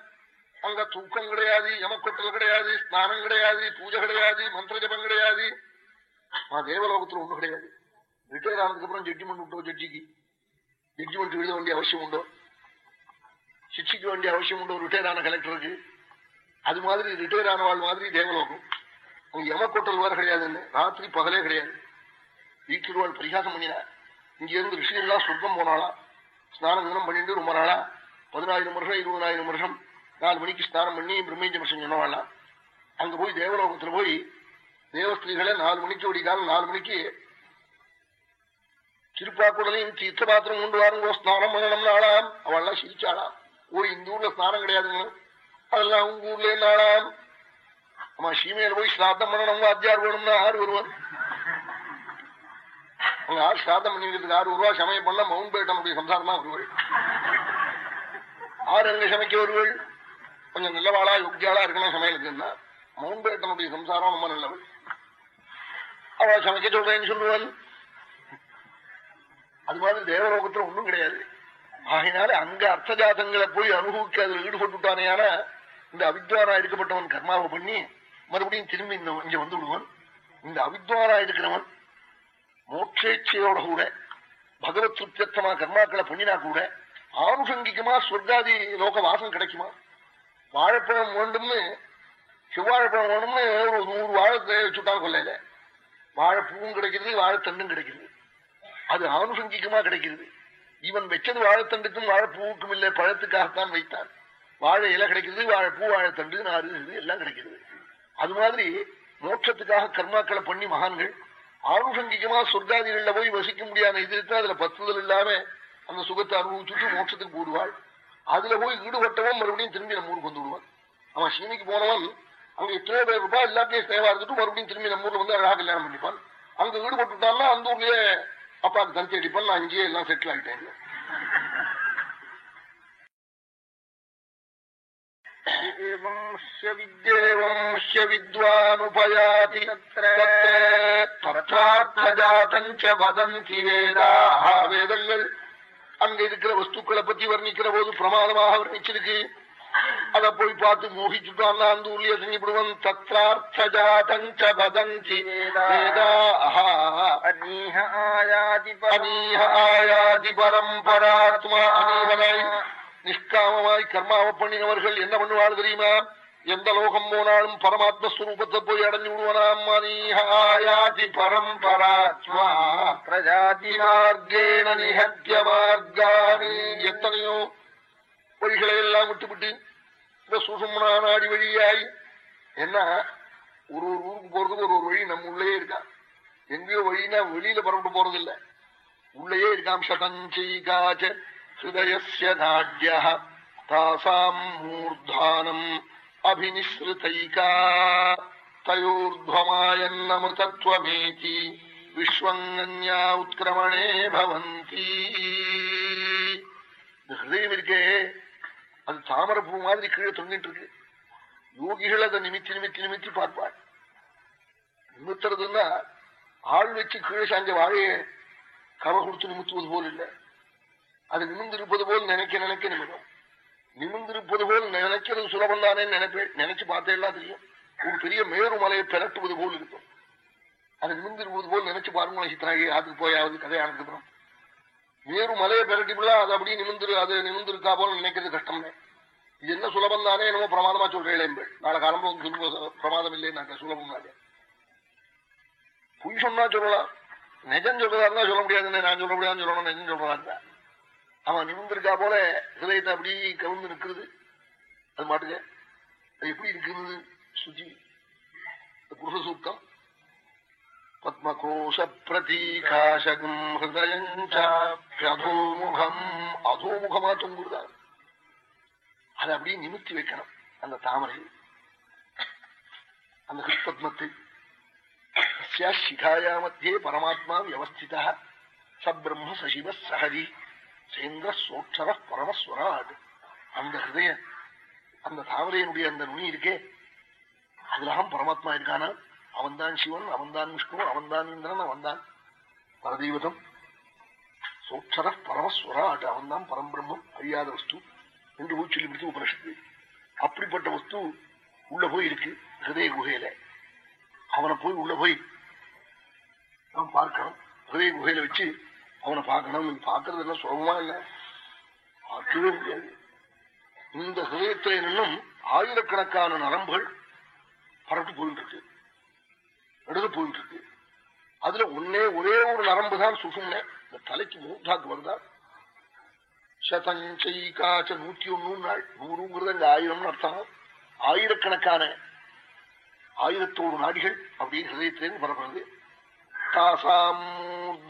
அங்க தூக்கம் கிடையாது எமக்கொட்டல் கிடையாது ஸ்நானம் கிடையாது பூஜை கிடையாது மந்திர ஜபம் கிடையாது. தேவலோகத்துல ஒண்ணும் கிடையாது. ரிட்டையர் ஆனதுக்கு அப்புறம் ஜட்ஜ்மெண்ட் உண்டோ ஜட்ஜிக்கு ஜட்ஜ்மெண்ட் எழுத வேண்டிய அவசியம் உண்டோ? சிக்ஷிக்க வேண்டிய அவசியம் உண்டு ரிட்டையர் ஆன கலெக்டருக்கு அது மாதிரி ரிட்டையர் ஆனவாள் மாதிரி தேவலோகம். அங்க யமக்கொட்டல் வேற கிடையாதுன்னு ராத்திரி பகலே கிடையாது. வீட்டில் வாழ் பரிகாசம் பண்ணினா இங்கிருந்து இருந்து சொர்க்கம் போனாளா? ஸ்நானம் தினம் பண்ணிட்டு ரொம்ப நாளா? பதினாயிரம் வருஷம் இருபதாயிரம் வருஷம் நாலு மணிக்கு ஸ்நானம் பண்ணி பிரம்மேஜ வருஷம் சொன்னவாளாம் அங்க போய் தேவலோகத்துல போய் தேவஸ்திரீகளை நாலு மணிக்கு ஓடிக்கால் நாலு மணிக்கு திருப்பாக்குடலையும் தீர்த்த பாத்திரம் கொண்டு வாருங்கோ ஸ்நானம் பண்ணணும் நாளாம் அவள்லாம் சிரிச்சாளாம். ஓ இந்த ஊர்ல ஸ்நானம் கிடையாதுங்களா? அதெல்லாம் உங்க ஊர்ல நாளாம் ஆமா சீமையில போய் ஸ்ராத்தம் பண்ணணும் வாத்தியார் வேணும்னா ஆறு வருவார். அவங்க ஆறு ஸ்ராத்தம் பண்ணிக்கிறதுக்கு ஆறு ரூபா சமயம் பண்ண மவுண்ட் பேட்டனுடைய சம்சாரம் தான் வருவாள் ஆறு எங்க சமைக்க வருவாள் கொஞ்சம் நல்லவாளா யோக்கியாளா இருக்கணும் சமையலுக்குன்னா மவுண்ட் பேட்டனுடைய சம்சாரம் ரொம்ப நல்லவள் அவள் சமைக்க சொல்றேன்னு சொல்லுவாள் அது மாதிரி தேவலோகத்துல ஒண்ணும் கிடையாது. ஆகினால அங்க அர்த்தஜாதங்களை போய் அனுபவிக்க அதில் ஈடுபட்டுட்டானே ஆனா இந்த அவித்வாரா எடுக்கப்பட்டவன் கர்மாவை பண்ணி மறுபடியும் திரும்பி இந்த இங்க வந்து விடுவான் இந்த அவித்வாரா இருக்கிறவன் மோட்சேட்சையோட கூட பகவத் சுத்தமா கர்மாக்களை பண்ணினா கூட ஆனுஷங்கிகமா சொர்க்காதி லோக வாசம் கிடைக்குமா? வாழைப்பழம் வேண்டும்னு செவ்வாழைப்பழம் வேணும்னு ஒரு நூறு வாழை வச்சுட்டா கொள்ளையில. வாழைப்பூவும் கிடைக்கிறது வாழைத்தண்டும் கிடைக்கிறது. அது ஆனுஷங்கிகமா கிடைக்கிறது. இவன் வச்சது வாழைத்தண்டுக்கும் வாழைப்பூவுக்கும் இல்லை பழத்துக்காகத்தான் வைத்தான். வாழை இலை கிடைக்கிறது வாழைப்பூ வாழைத்தண்டு நாறு இது எல்லாம் கிடைக்கிறது. அது மாதிரி மோட்சத்துக்காக கர்மாக்களை பண்ணி மகான்கள் ஆனுஷங்கிகமா சொர்க்காதிகள்ல போய் வசிக்க முடியாத இது இருக்கு அதுல பத்துதல் இல்லாம அந்த சுகத்தை அனுபவிச்சுட்டு மோட்சத்துக்கு போடுவாள் அதுல போய் ஈடுபட்டவன் மறுபடியும் திரும்பி நம்ம ஊருக்கு வந்து விடுவான். அவன் சீனிக்கு போனவன் அங்க எத்தனையோ பேர் இருப்பா எல்லாத்தையும் சேவா இருந்துட்டு மறுபடியும் திரும்பி நம்ம ஊர்ல வந்து அழகா கல்யாணம் பண்ணிப்பான். அங்க ஈடுபட்டுட்டான்னா அந்த ஊர்லயே அப்பாவுக்கு தந்தி அடிப்பான் நான் அங்கேயே எல்லாம் செட்டில் ஆகிட்டேன் வித்வானுபயாதி வேதங்கள். அங்க இருக்கிற வஸ்துக்களை பத்தி வர்ணிக்கிற போது பிரமாதமாக வர்ணிச்சிருக்கு. அத போய் பார்த்து மோகிச்சுட்டான் அந்த ஊர்லயே செஞ்சுவிடுவன் தத்ரார்த்தஜாதஞ்ச அநீஹ ஆயாதி பரம்பராத்மா அநீகனாய் நிஷ்காமமாய் கர்மாவை பண்ணினவர்கள் என்ன பண்ணுவாள் தெரியுமா? எந்த லோகம் போனாலும் பரமாத்ம ஸ்வரூபத்தை போய் அடைஞ்சு விடுவனாம். அநீஹாயாதி பரம்பராத்மா பிரஜாதி மார்க்கேண நிகத்திய மார்காணி எத்தனையோ വഴികളെല്ലാം വിട്ടുവിട്ട് இந்த சுசுமனா நாடி வழியாய் என்ன ஒரு ஒரு ஊருக்கு போறதுக்கு ஒரு ஒரு வழி நம்ம உள்ளே இருக்கா எங்கேயோ வழினா வெளியில புறப்பட்டு போறது இல்ல உள்ளயே இருக்காம் ஷடஞ்சீகாச்ச ஹிருதய நாட்யா தாசாம் மூர்தானம் அபினிஸ்ருதைகா തയോർധ്വമായന്നമൃതത്വമേതി വിശ്വങ്ങന്യാ ഉത്ക്രമണേ ഭവന്തി ഹൃദയമിരിക്കേ அது தாமர அது மாதிரி கீழே தொங்கிட்டு இருக்கு யோகிகள் அதை நிமித்தி நிமித்தி நிமித்தி பார்ப்பாள். நிமித்துறதுன்னா ஆள் வச்சு கீழே சாஞ்ச வாழைய கவ கொடுத்து நிமித்துவது போல் இல்லை. அது நிமிந்திருப்பது போல் நினைக்க நினைக்க நிமிடம் நிமிந்திருப்பது போல் நினைக்கிறது சுலபம் தானே நினைப்பேன் நினைச்சு பார்த்தேன் தெரியும். ஒரு பெரிய மேரு மலையை பிறட்டுவது போல் இருக்கும். அது நிமிந்திருப்பது போல் நினைச்சு பாருங்க சித்தனாகி அதுக்கு போயாவது கதையானதுக்கு அப்புறம் வேறு மலையை பெரட்டிவிடலாம் அது அப்படியே நிமிந்துரு அது நிமிந்திருக்கா போல நினைக்கிறது கஷ்டமே இது என்ன சுலபம் தானே என்னமோ பிரமாதமா சொல்றேன் நாளை காலம் வந்து பிரமாதம் இல்லைன்னு சுலபம் தானே பொய் சொன்னா சொல்லலாம். நெஜம் சொல்றதா சொல்ல முடியாதுன்னு நான் சொல்ல முடியாதுன்னு சொல்லணும் நிஜம் சொல்றதா அவன் நிமிந்திருக்கா போல சிலையத்தை அப்படி கவிழ்ந்து நிற்கிறது. அது மாட்டுக்க அது எப்படி இருக்கிறது? சுஜி. புருஷ சூக்தம் பத்மகோஷ ஹிருதயஞ்சோமுகம் அதோமுகமா தொங்குதான் அதை அப்படியே நிமித்தி வைக்கணும் அந்த தாமரை. அந்த ஹிருத்பத்மத்தை சிகாயா மத்தியே பரமாத்மா வியவஸ்திதா சபிரம்ம சசிவ சஹரி சேந்திர சோட்சர பரமஸ்வராட் அந்த ஹிருதய அந்த தாமரையினுடைய அந்த நுனி இருக்கே அதுலாம் பரமாத்மா இருக்கானா? அவன்தான் சிவன் அவன்தான் விஷ்ணு அவன்தான் இந்திரன் அவன்தான் பரதெய்வதம் சோட்சர பரமஸ்வராட் அவன்தான் பரம்பிரம்மம் அறியாத வஸ்து. என்று போய் பிடித்து உபனிஷத்து. அப்படிப்பட்ட வஸ்து உள்ள போய் இருக்கு ஹிருதய குகையில. அவனை போய் உள்ள போய் நாம் பார்க்கணும். ஹிருதய குகையில வச்சு அவனை பார்க்கணும். பார்க்கறது என்ன சுலபமா இல்ல பார்க்கவே முடியாது. இந்த ஹிருதயத்துல இன்னும் ஆயிரக்கணக்கான நரம்புகள் பரட்டு போயிட்டு இருக்கு எடுத்து போயிட்டு இருக்கு அதுல ஒன்னே ஒரே ஒரு நரம்பு தான் சுசும்னே. இந்த தலைக்கு மூத்தாக்கு வருதா சதஞ்சைகாச்ச நூத்தி ஒன்னு நாள். நூறுங்கிறது அங்க ஆயிரம்னு அர்த்தம். ஆயிரக்கணக்கான ஆயிரத்தோடு நாடிகள் அப்படின்னு ஹிரதயத்திலேருந்து வரப்படுறது தாசாம்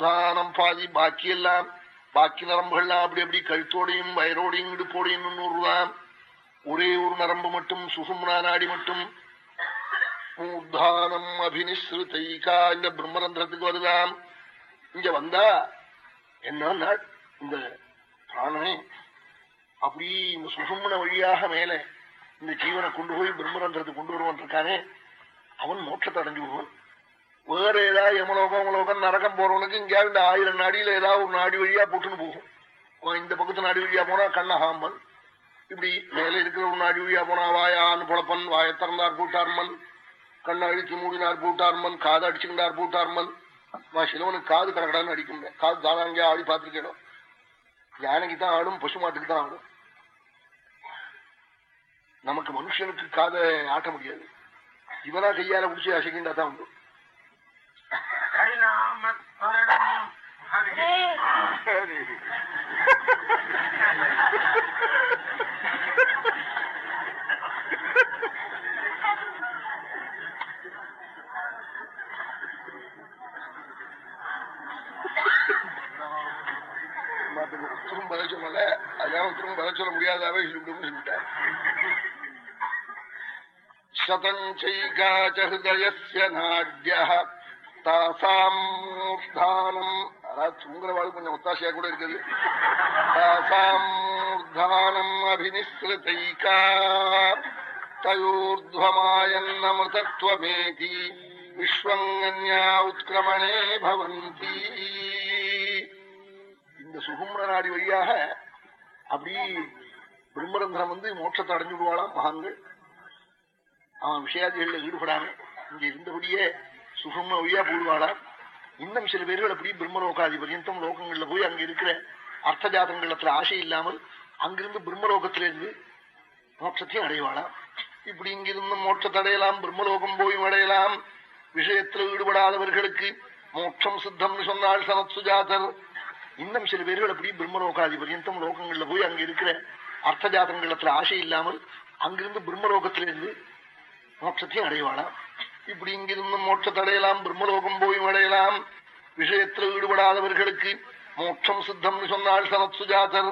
தானம் பாதி பாக்கி எல்லாம் பாக்கி நரம்புகள்லாம் அப்படி அப்படி கழுத்தோடையும் வயரோடையும் இடுப்போடையும் நூறுதான் ஒரே ஒரு நரம்பு மட்டும் சுசும்னா நாடி மட்டும் மூர்தானம் அபினிஸ்ருதைகா இந்த பிரம்மரந்திரத்துக்கு வருதாம். இங்க வந்தா என்ன இந்த பிராணனே அப்படி இந்த சுசும்மன வழியாக மேல இந்த ஜீவனை கொண்டு போய் பிரம்மரந்திரத்தை கொண்டு வருவான் இருக்கானே அவன் மோட்சத்தை அடைஞ்சு விடுவான். வேற ஏதாவது எமலோகம் உலோகம் நரகம் போறவனுக்கு இங்கேயாவது இந்த ஆயிரம் நாடியில ஏதாவது ஒரு நாடி வழியா போட்டுன்னு போகும். இந்த பக்கத்து நாடி வழியா போனா கண்ணஹாம்பன் இப்படி மேல இருக்கிற ஒரு நாடி வழியா போனா வாயான்னு புழப்பன் வாயத்திறந்தார் கூட்டார்மன் பூட்டார்மன் கண்ணை அழிச்சு மூடினார் பூட்டார்மன் காது அடிச்சுக்கிட்டார் பூட்டார்மன். நான் சிலவனுக்கு காது கடக்கடான்னு அடிக்கும் காது தானாங்க ஆடி பார்த்திருக்கேன்? யானைக்கு தான் ஆடும் பசு மாட்டுக்கு தான் ஆடும். நமக்கு மனுஷனுக்கு காதை ஆட்ட முடியாது. இவனா கையால பிடிச்சி அசைக்கின்றா தான் உண்டு. ஒருத்தரும் பதில் சொல்லல. அதான் ஒருத்தரும் பதில் சொல்ல முடியாதாவே சொல்லிவிடும் சொல்லிவிட்டார். சதஞ்சைகாச்சயநாட்யாசாம் அதாவது சுங்கரவாள் கொஞ்சம் ஒத்தாசையா கூட இந்த சுகும்ர நாடி வழியாக அப்படி பிரம்மரந்திரம் வந்து மோட்சத்தை அடைஞ்சு விடுவாளாம் மகான்கள். அவன் விஷயாதிகளில் ஈடுபடாம இங்க இருந்தபடியே சுகும வழியா போடுவாளாம். இன்னும் சில பேர்கள் அப்படி பிரம்மலோகாதி பர்யந்தம் லோகங்கள்ல போய் அங்க இருக்கிற அர்த்த ஜாதகங்களத்துல ஆசை இல்லாமல் அங்கிருந்து பிரம்மலோகத்திலிருந்து மோட்சத்தையும் அடைவாளாம். இப்படி இங்கிருந்து மோட்சத்தை அடையலாம் பிரம்மலோகம் போய் அடையலாம். விஷயத்தில் ஈடுபடாதவர்களுக்கு மோட்சம் சித்தம்னு சொன்னால் சனத்சுஜாதர் இன்னும் சில பேர்கள் அப்படி பிரம்மலோகாதி பரியந்தம் லோகங்கள்ல போய் அங்க இருக்கிற அர்த்த ஜாதகங்களத்துல ஆசை இல்லாமல் அங்கிருந்து பிரம்மலோகத்திலிருந்து மோட்சத்தையும் அடைவாளாம். இப்படி இங்கிருந்து மோட்சத்தை அடையலாம் பிரம்மலோகம் போய் அடையலாம். விஷயத்துல ஈடுபடாதவர்களுக்கு மோட்சம் சித்தம்னு சொன்னால் சனத் சுஜாதர்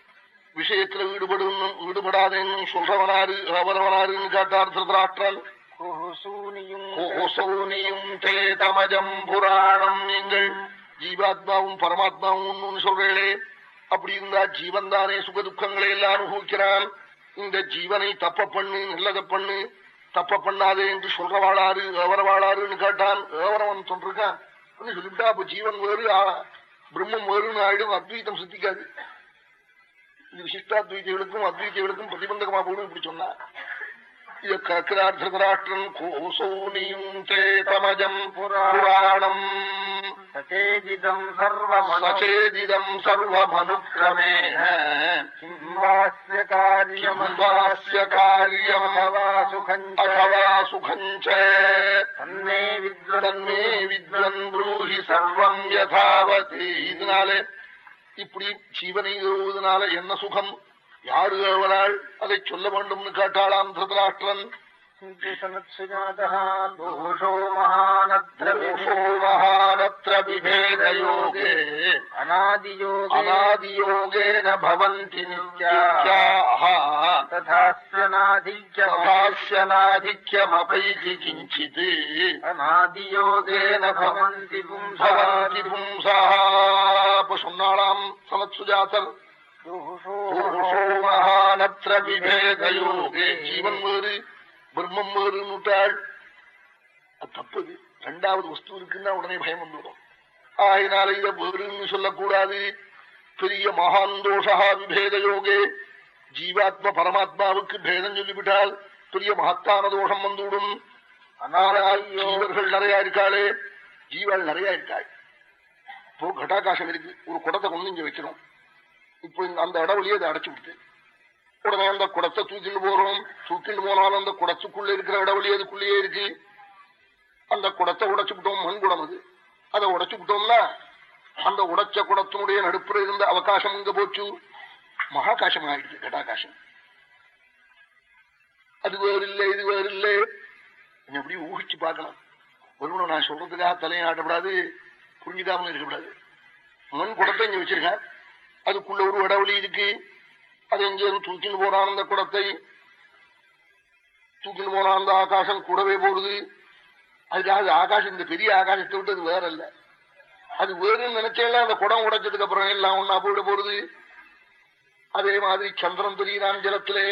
விஷயத்துல ஈடுபடும் ஈடுபடாதேன்னு சொல்றவனாரு அவரவனாருன்னு காட்டார் திருதராஷ்டிரன் தேதமஜம் புராணம் நீங்கள் ஜீவாத்மாவும் பரமாத்மாவும் ஒண்ணுன்னு சொல்றீங்களே அப்படி இருந்தா ஜீவன் தானே சுக துக்கங்களை எல்லாம் அனுபவிக்கிறான் இந்த ஜீவனை தப்ப பண்ணு நல்லத பண்ணு தப்ப பண்ணாதே என்று சொல்றவாளாரு அவரவாளாருன்னு கேட்டான். அவரவன் சொல்றான் சொல்லிவிட்டா அப்ப ஜீவன் வேறு பிரம்மம் வேறுன்னு ஆயிடும் அத்வைத்தம் சித்திக்காது. இது விசிஷ்டாத்வைதிகளுக்கும் அத்வைதிகளுக்கும் பிரதிபந்தகமா போடும் இப்படி சொன்னா. கக்கிரார்த்தராஷ்டிரன் கோசோனியும் புராணம். சச்சேதிதம் சர்வமனுக்கிரமேண கிம்பாஸ்ய காரியம் கிம்பாஸ்ய காரியம் அதவா சுகம் அதவா சுகம் ச தன்மே வித்வன் தன்மே வித்வன் ப்ரூஹி சர்வம் யதாவதி. இதனாலே இப்படி ஜீவனை எழுவதனால என்ன சுகம்? யாரு அவளால் அதை சொல்ல வேண்டும்னு கேட்டாளாம் திருதராஷ்டிரன். दोषो महानत्र विभेदयोगे अनादियोगेन भवन्ति नित्याः तथास्यनाधिक्यमपैति किञ्चित् अनादियोगेन भवन्ति पुंसवन्ति पुंसाः पुषुणाम् समत्सुजातम् दोषो महानत्र विभेदयोगे जीवन् பிரம்மம் வேறுன்னுட்டாள் அது தப்புது. ரெண்டாவது வஸ்து இருக்குன்னா உடனே பயம் வந்துடும். ஆயினால இத வேறுன்னு சொல்லக்கூடாது. பெரிய மகான் தோஷா விபேத யோகே. ஜீவாத்ம பரமாத்மாவுக்கு பேதம் சொல்லிவிட்டால் பெரிய மகத்தான தோஷம் வந்துவிடும். ஆனால் நிறைய இருக்காளே. ஜீவாள் நிறைய இருக்காள். இப்போ கட்டாகாசம் இருக்கு. ஒரு குடத்தை கொண்டு இங்க வைக்கணும். இப்போ இந்த- அந்த இடவழியே அதை அடைச்சு விடுது உடனே அந்த குடத்தை தூக்கிட்டு போறோம். தூக்கிட்டு போனாலும் அந்த குடத்துக்குள்ள இருக்கிற இடவழி அதுக்குள்ளேயே இருக்கு. அந்த குடத்தை உடைச்சு விட்டோம் மண் குடம் அது. அதை உடைச்சு விட்டோம்னா அந்த உடைச்ச குடத்தினுடைய நடுப்புற இருந்த அவகாசம் இங்க போச்சு? மகாகாசம் ஆயிடுச்சு கடாகாசம். அது வேறு இல்லை இது வேறு இல்லை எப்படி ஊகிச்சு பார்க்கணும் ஒருவனும் நான் சொல்றதுக்காக தலையை ஆட்டப்படாது புரிஞ்சுக்காம இருக்கக்கூடாது. மண் குடத்தை இங்க வச்சிருக்கேன். அதுக்குள்ள ஒரு இடவெளி இருக்கு. அது எங்கேயும் தூக்கின்னு போனான் அந்த குடத்தை? தூக்கின்னு போனான் அந்த ஆகாசம் கூடவே போறது அதுக்காக அது ஆகாசம் இந்த பெரிய ஆகாசத்தை விட்டு அது வேற இல்ல அது வேறுன்னு நினைச்சேன் அந்த குடம் உடைச்சதுக்கு அப்புறம் எல்லாம் ஒன்னா போயிட போறது அதே மாதிரி சந்திரன் தெரியுதான் ஜலத்திலே.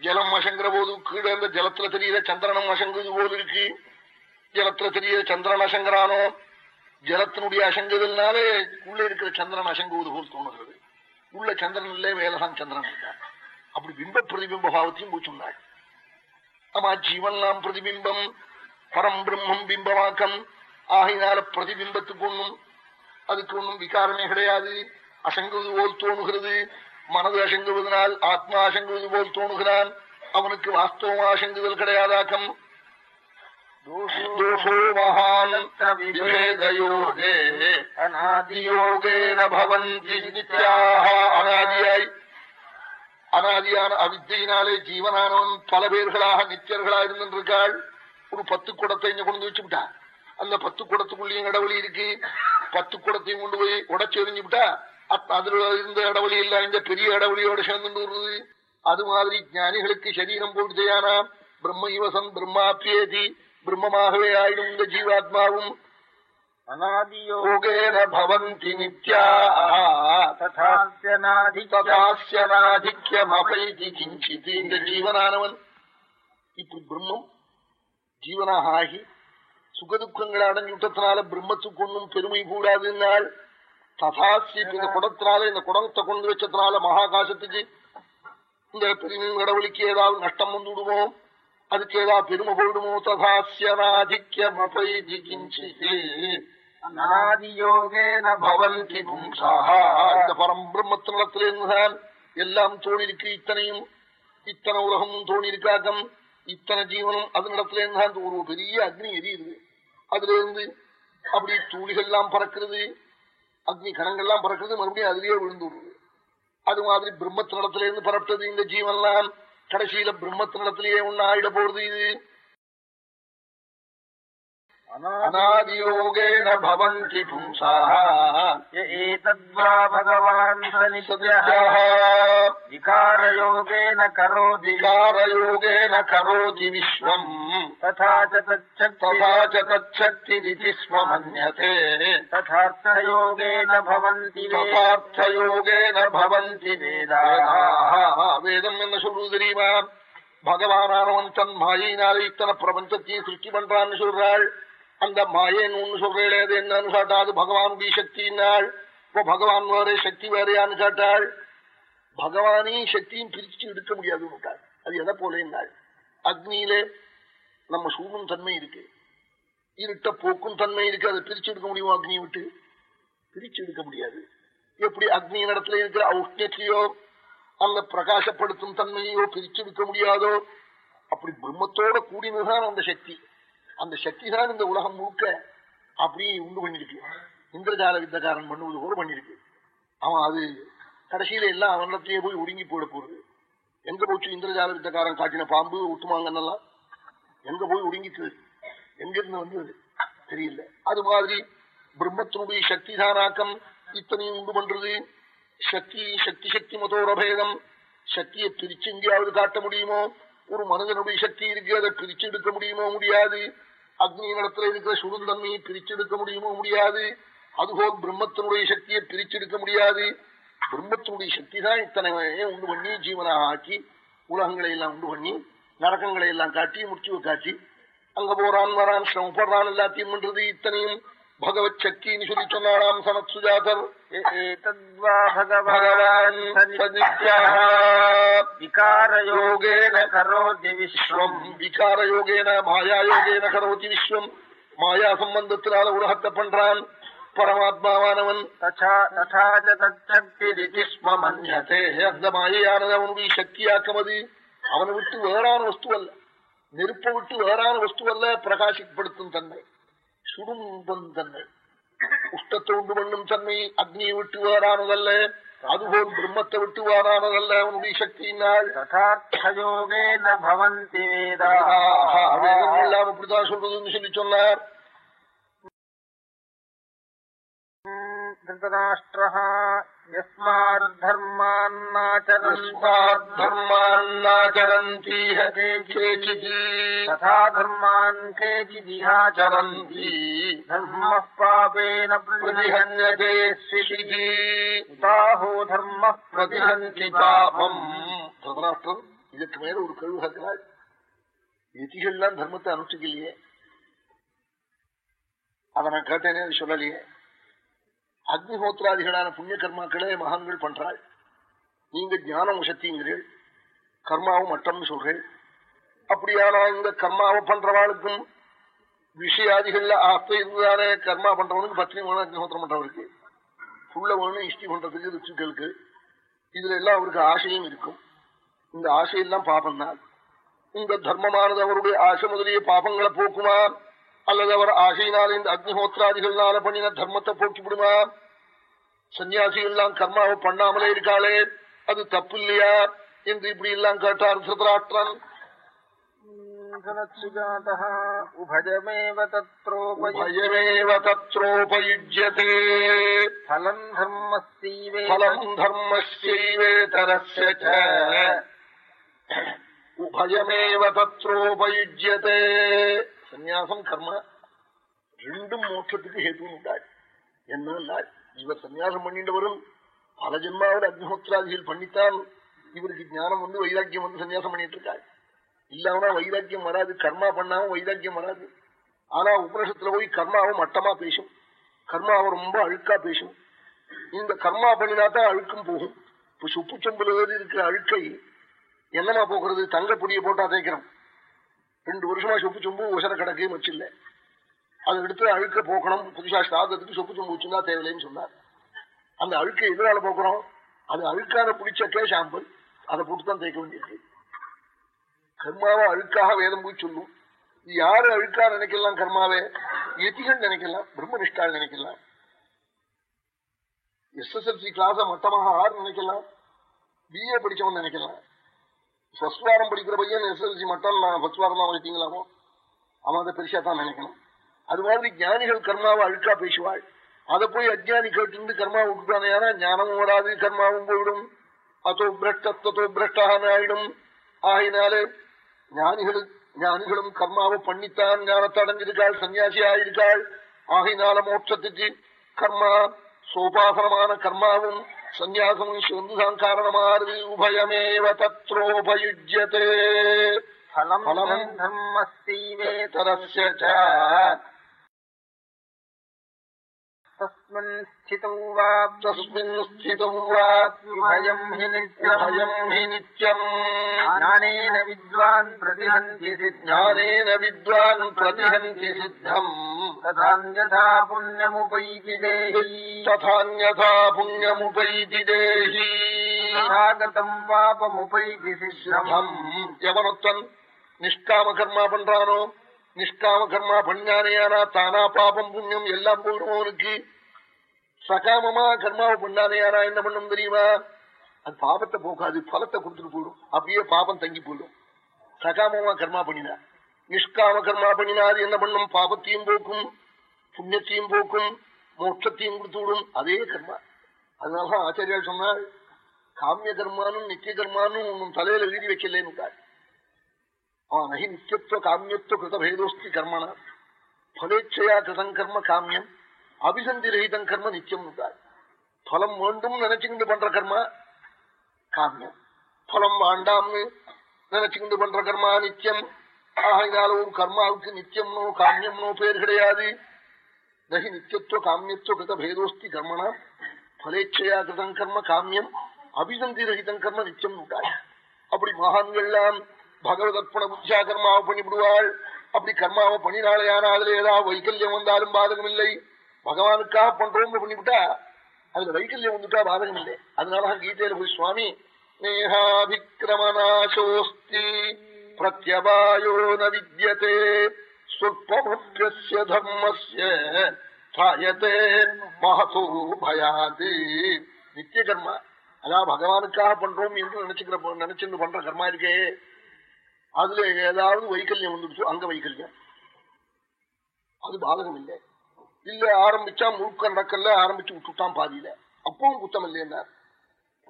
ஜலம் அசங்குற போது கீழே அந்த ஜலத்துல தெரியுற சந்திரனம் மசங்குது போது இருக்கு. ஜலத்துல தெரியுற சந்திரன் அசங்கரானோ ஜலத்தினுடைய அசங்குதல்னாலே உள்ள இருக்கிற சந்திரன் அசங்குவது போல் தோணுகிறது. உள்ள சந்திரன் இல்லே மேலதான் சந்திரன் இருக்கார் அப்படி பிம்ப பிரதிபிம்ப பாவத்தையும் பூச்சுண்டாள் சொன்னாள் ஆமா ஜீவன் பிரதிபிம்பம் பரம் பிரம்மம் பிம்பமாக்கம் ஆகையினால பிரதிபிம்பத்துக்கு ஒண்ணும் அதுக்கு ஒண்ணும் விகாரமே கிடையாது. அசங்குவது போல் தோணுகிறது. மனது அசங்குவதனால் ஆத்மா அசங்குவது போல் தோணுகிறான். அவனுக்கு வாஸ்தவமா அசங்குதல் கிடையாதாக்கம். தோஷோ மகான் விவேகயோகே அநாதியோகேன பவந்தி நித்யாக அனாதியாய் அனாதியான அவித்தையினாலே ஜீவனானவன் பல பேர்களாக நித்தியர்களா இருந்திருக்காள் ஒரு பத்து குடத்தை இங்க கொண்டு வச்சு விட்டா அந்த பத்து குடத்துக்குள்ளேயும் இடவெளி இருக்கு பத்து குடத்தையும் கொண்டு போய் உடச்சு எறிஞ்சு விட்டா அதுல இருந்த இடவெளி எல்லாம் இந்த பெரிய இடவெளியோட சேர்ந்து வருது அது மாதிரி ஞானிகளுக்கு சரீரம் போடுதையானா பிரம்ம இவசம் பிரம்மாப்பியேதி பிரம்மமாகவே ஆயிடும் இந்த ஜீவாத்மாவும் இந்த ஜீவனானவன் இப்படி பிரம்மம் ஜீவனாக ஆகி சுகதுக்கங்களை அடைஞ்சுட்டத்தினால பிரம்மத்துக்கு ஒன்றும் பெருமை கூடாதுன்னால் ததாசி இந்த குடத்தினால இந்த குடத்தை கொண்டு வச்சதுனால மகாகாசத்துக்கு இந்த பெரிய நடவடிக்கை ஏதாவது நஷ்டம் வந்து விடுமோ அதுக்கு ஏதாவது பெருமை போயிடுமோ இந்த பரம்பிரம்மத்தினிடத்திலிருந்துதான் எல்லாம் தோணிருக்கு இத்தனையும். இத்தனை உலகமும் தோணிருக்காக்கம். இத்தனை ஜீவனும் அதனிடத்துல இருந்தான் ஒரு பெரிய அக்னி எரியுது. அதுல இருந்து அப்படி தூளிகள்லாம் பறக்கிறது. அக்னி கணங்கள்லாம் பறக்கிறது. மறுபடியும் அதுலயே விழுந்து அது மாதிரி பிரம்மத்தினிடத்துல இருந்து பரப்பிட்டது இந்த ஜீவன்லாம். கடைசியில பிரம்மத்தினிடத்திலேயே ஒன்னு ஆயிட போறது இது. அநாதியோகேன பவந்தி பும்சாக ஏதத்வா பகவான் சனித்யः விகாரயோகேன கரோதி விகாரயோகேன கரோதி விஸ்வம் तथा च तच्छक्ति तथा च तच्छक्तिरिति स्म मन्यते तथार्थयोगेन भवन्ति ததார்த்தயோகேன பவந்தி வேதாः வேதம் என்ன சொல்றது தெரியுமா பகவானானவன் தன் மாயினாலே இத்தனை பிரபஞ்சத்தையும் சிருஷ்டி பண்றான்னு சொல்றாள் அந்த மாயன் ஒண்ணு சொல்றேன் அது என்னன்னு காட்டாது பகவானுடைய சக்தினாள் இப்போ பகவான் வேற சக்தி வேறையான்னு கேட்டாள் பகவானையும் சக்தியும் பிரிச்சு எடுக்க முடியாது அது எதை போல என்னாள் அக்னியிலே நம்ம சூடும் தன்மை இருக்கு. இருட்ட போக்கும் தன்மை இருக்கு. அதை பிரிச்சு எடுக்க முடியுமா அக்னியை விட்டு? பிரிச்சு எடுக்க முடியாது. எப்படி அக்னி இடத்துல இருக்கிற ஔஷ்ணியத்தையோ அந்த பிரகாசப்படுத்தும் தன்மையோ பிரிச்சு எடுக்க முடியாதோ அப்படி பிரம்மத்தோட கூடினதுதான் அந்த சக்தி. அந்த சக்தி தான் இந்த உலகம் முழுக்க அப்படியே உண்டு பண்ணிருக்கு. இந்திரஜால வித்தகாரன் பண்ணுவது போல பண்ணிருக்கு. அவன் அது கடைசியில எல்லாம் அவனத்தையே போய் ஒடுங்கி போயிட போறது எங்க போச்சு இந்திரஜால வித்தகாரன் காட்டின பாம்பு ஒட்டுமாங்கன்னெல்லாம் எங்க போய் ஒடுங்கிட்டு? எங்க இருந்து வந்தது? தெரியல. அது மாதிரி பிரம்மத்தினுடைய சக்தி தானாக்கம் இத்தனையும் உண்டு பண்றது. சக்தி சக்தி சக்தி மதோரபேதம் சக்தியை பிரிச்சு எங்கேயாவது காட்ட முடியுமோ? ஒரு மனிதனுடைய சக்தி இருக்கு அதை பிரிச்சு எடுக்க முடியுமோ? முடியாது. அக்னி இருக்கிற சுருந்தன்மையை பிரிச்சு பிரிச்செடுக்க முடியுமோ முடியாது. அதுபோல் பிரம்மத்தினுடைய சக்தியை பிரிச்செடுக்க முடியாது. பிரம்மத்தினுடைய சக்தி தான் இத்தனை உண்டு பண்ணி ஜீவனாக ஆக்கி உலகங்களை எல்லாம் உண்டு பண்ணி நரகங்களை எல்லாம் காட்டி முடிச்சு காட்டி அங்க போறான் வரான் சிரமப்படுறான் எல்லாத்தையும் பண்றது இத்தனையும் பகவத் சக்தின்னு சொல்லி சொன்னாராம் சனத் சுஜாதர் மாயாயோகேன கரோதி விஸ்வம். மாயா சம்பந்தத்தினால உலகத்தை பண்றான். பரமாத்மாவானவன். அந்த மாயையானது அவனுடைய சக்தியாக்கம் அது. அவனை விட்டு வேறான வஸ்து அல்ல. நெருப்பை விட்டு வேறான வஸ்து அல்ல. பிரகாசிப்படுத்தும் தன்மை. சுடும் தன்மை உஷ்டத்தை உண்டு பண்ணும் தன்மை அக்னியை விட்டு வேறானதல்ல அதுபோல் பிரம்மத்தை விட்டு வேறானதல்ல அவனுடைய சக்தியினால் तथार्थयोगेन भवन्ति ஆஹா, வேதம் वेदाः எல்லாம் அப்படித்தான் சொல்றதுன்னு சொல்லி சொன்னார் धृतराष्ट्रः தர்மான்னாச்சரந்தீஹ கேச்சித் तथा धर्मान् केचिदिहाचरन्ति धर्मः पापेन प्रतिहन्यते பிரதிஹன்யதே ताहो धर्मः பிரதிஹந்தி प्रतिहन्ति பாபம் पापम् திருதராஷ்டிரம் இதுக்கு மேல ஒரு கேள்வி கேட்கிறாள் எதிகள்லாம் தர்மத்தை அனுஷ்டிக்கலையே அதை நான் கேட்டேனே அது சொல்லலையே அக்னிஹோத்ராதிகளான புண்ணிய கர்மாக்களே மகான்கள் பண்றாள். நீங்க ஞானம் சக்திங்கிறீர்கள் கர்மாவும் மட்டம்னு சொல்றேன். அப்படியானா இந்த கர்மாவை பண்றவாளுக்கும் விஷயாதிகள்ல ஆஸ்தை இருந்ததானே கர்மா பண்றவனுக்கு பத்னி வேணும் அக்னிஹோத்திரம் பண்றவருக்கு. புள்ள வேணும் இஷ்டி பண்றதுக்கு ருச்சுக்களுக்கு இதுல எல்லாம் அவருக்கு ஆசையும் இருக்கும். இந்த ஆசையெல்லாம் பாபம் தான் இந்த தர்மமானது அவருடைய ஆசை முதலிய பாபங்களை போக்குமா அல்லது அவர் ஆகையினால் இந்த அக்னிஹோத்திராதிகள்னால பண்ணின தர்மத்தை போக்கிவிடுமா சன்னியாசிகள்லாம் கர்மாவை பண்ணாமலே இருக்காளே அது தப்பு இல்லையா என்று இப்படி எல்லாம் கேட்டார் சுதராஷ்டிரன் ஃபலம் தர்மஸ்யைவேதரஸ்ய உபயமேவ தத்ரோபயுஜ்யதே. சந்நியாசம் கர்மா ரெண்டும் மோட்சத்துக்கு ஹேத்து உண்டாள் என்ன இவர் சந்நியாசம் பண்ணிட்டு வரும் பல ஜென்மாவில் அக்னிஹோத்திராதிகள் பண்ணித்தான் இவருக்கு ஞானம் வந்து வைராக்கியம் வந்து சன்னியாசம் பண்ணிட்டு இருக்காள் இல்லாமனா வைராக்கியம் வராது கர்மா பண்ணாம வைராக்கியம் வராது. ஆனா உபனிஷத்துல போய் கர்மாவை மட்டமா பேசும். கர்மாவை ரொம்ப அழுக்கா பேசும். இந்த கர்மா பண்ணினாதான் அழுக்கும் போகும். இப்ப சுப்பு செம்புல ஏறி இருக்கிற அழுக்கை என்னமா போக்குறது? தங்க பொடியை போட்டா தேய்க்கிறோம். ரெண்டு வருஷமா சொப்பு சொம்பு உசர கிடக்கே வச்சில்ல அதை எடுத்து அழுக்க போக்கணும். புதுசா சாதத்துக்கு சொப்பு சொம்பு வச்சுருந்தா தேவையில்லைன்னு சொன்னார். அந்த அழுக்கை எதனால போக்குறோம்? அது அழுக்கான பிடிச்சக்கே ஷாம்பு அதை போட்டு தான் தேய்க்க வேண்டியிருக்கு. கர்மாவை அழுக்காக வேதம் போய் சொல்லும். யாரு அழுக்கா நினைக்கலாம் கர்மாவே? எத்திகள் நினைக்கலாம். பிரம்மனிஷ்டால் நினைக்கலாம். எஸ்எஸ்எல்சி கிளாஸ மொத்தமாக ஆறு நினைக்கலாம். பிஏ படிச்சவன் நினைக்கலாம். ஃபர்ஸ்ட் வாரம் படிக்கிற பையன் எஸ்எல்சி மட்டும் நான் ஃபர்ஸ்ட் வாரம் தான் வைத்தீங்களாமோ அவன் அதை பெருசா தான் நினைக்கணும். அது மாதிரி ஞானிகள் கர்மாவை அழுக்கா பேசுவாள். அதை போய் அஜ்ஞானி கேட்டு கர்மா விட்டுட்டானே ஞானமும் வராது கர்மாவும் போயிடும். அதோ பிரஷ்டத்தோ பிரஷ்டான ஆயிடும். ஆகினாலே ஞானிகள் ஞானிகளும் கர்மாவை பண்ணித்தான் ஞானத்தை அடைஞ்சிருக்காள் சன்னியாசி ஆயிருக்காள். ஆகினால மோட்சத்துக்கு கர்மா சோபாசனமான கர்மாவும் சந்யாசம் வந்து தான் காரணமாறு உபயமேவ தத்ரோபயுஜ்யதே தரஸ்ய ச. तस्मिन् स्थितौ वा தஸ்மின் ஸ்திதம் வா भयम् हि नित्यम् பயம் ஹி நித்யம் ज्ञानेन विद्वान् प्रतिहन्ति सिद्ध्यम् ஞானேன வித்வான் பிரதிஹந்தி சித்தம் तथान्यथा पुण्यमुपैति देहि ததான்யதா புண்ணியமுபைதி தேஹி तथागतम् पापमुपैति सिद्धम् சித்தம் எவனொத்தன் நிஷ்காம கர்மா பண்றானோ நிஷ்காம கர்மா பண்ணானேயானா தானா பாபம் புண்ணியம் எல்லாம் போயிடும் அவனுக்கு சகாமமா கர்மாவை பண்ணானேயானா என்ன பண்ணும் தெரியுமா? அது பாபத்தை போக்காது பலத்தை கொடுத்துட்டு போயிடும். அப்படியே பாபம் தங்கி போயிடும். சகாமமா கர்மா பண்ணினா. நிஷ்காம கர்மா பண்ணினா அது என்ன பண்ணும்? பாபத்தையும் போக்கும் புண்ணியத்தையும் போக்கும் மோட்சத்தையும் கொடுத்து விடும். அதே கர்மா. அதனாலதான் ஆச்சாரியால் சொன்னாள் காமிய கர்மானும் நித்திய கர்மானும் உன் தலையில எழுதி வைக்கலேன்னு நகி நித்தியத்துவ காமியத்துவ கிருத பேதோஸ்தி கர்மண பலேட்சையா கிருதம் கர்ம காமியம். அபிசந்தி ரஹிதம் கர்ம நித்தியம் பலம் வேண்டும் நினைச்சுக்கிட்டு பண்ற கர்மா காமியம். பலம் வேண்டாம்னு நினைச்சுக்கிட்டு பண்ற கர்மா நித்தியம். ஆகினால ஒரு கர்மாவுக்கு நித்தியம்னோ காமியம்னோ பேர் கிடையாது. நகி நித்தியத்துவ காமியத்துவ கிருத பேதோஸ்தி கர்மனா பலேட்சையா கிருதம் கர்ம காமியம். அபிசந்தி ரஹிதம் கர்ம நித்தியம் உண்டாள் அப்படி மகான்கள்லாம் பகவத் அர்ப்பண புத்தியா கர்மாவை பண்ணிவிடுவாள். அப்படி கர்மாவை பண்ணினாலே ஆனால் அதுல ஏதாவது வைக்கல்யம் வந்தாலும் பாதகம் இல்லை பகவானுக்காக பண்றோம்னு பண்ணிவிட்டா அதுல வைக்கல்யம் வந்துட்டா பாதகம் இல்லை. அதனால கீதையில போய் சுவாமி நேஹாபிக்கிரமநாசோஸ்தி பிரத்யவாயோ ந வித்தியதே சொற்பமுக்கிய தர்மஸ்ய தாயத்தே மகதோ பயாது நித்திய கர்மா அதான் பகவானுக்காக பண்றோம் என்று நினைச்சுக்கிற நினைச்சுன்னு பண்ற கர்மா இருக்கே அதுல ஏதாவது வைக்கல்யம் வந்துடுச்சு அங்க வைக்கல்யம் அது பாதகம் இல்லை இல்ல ஆரம்பிச்சா முழுக்க நடக்கல ஆரம்பிச்சு விட்டுட்டான் பாதியில. அப்பவும் குத்தம் இல்லையன்னார்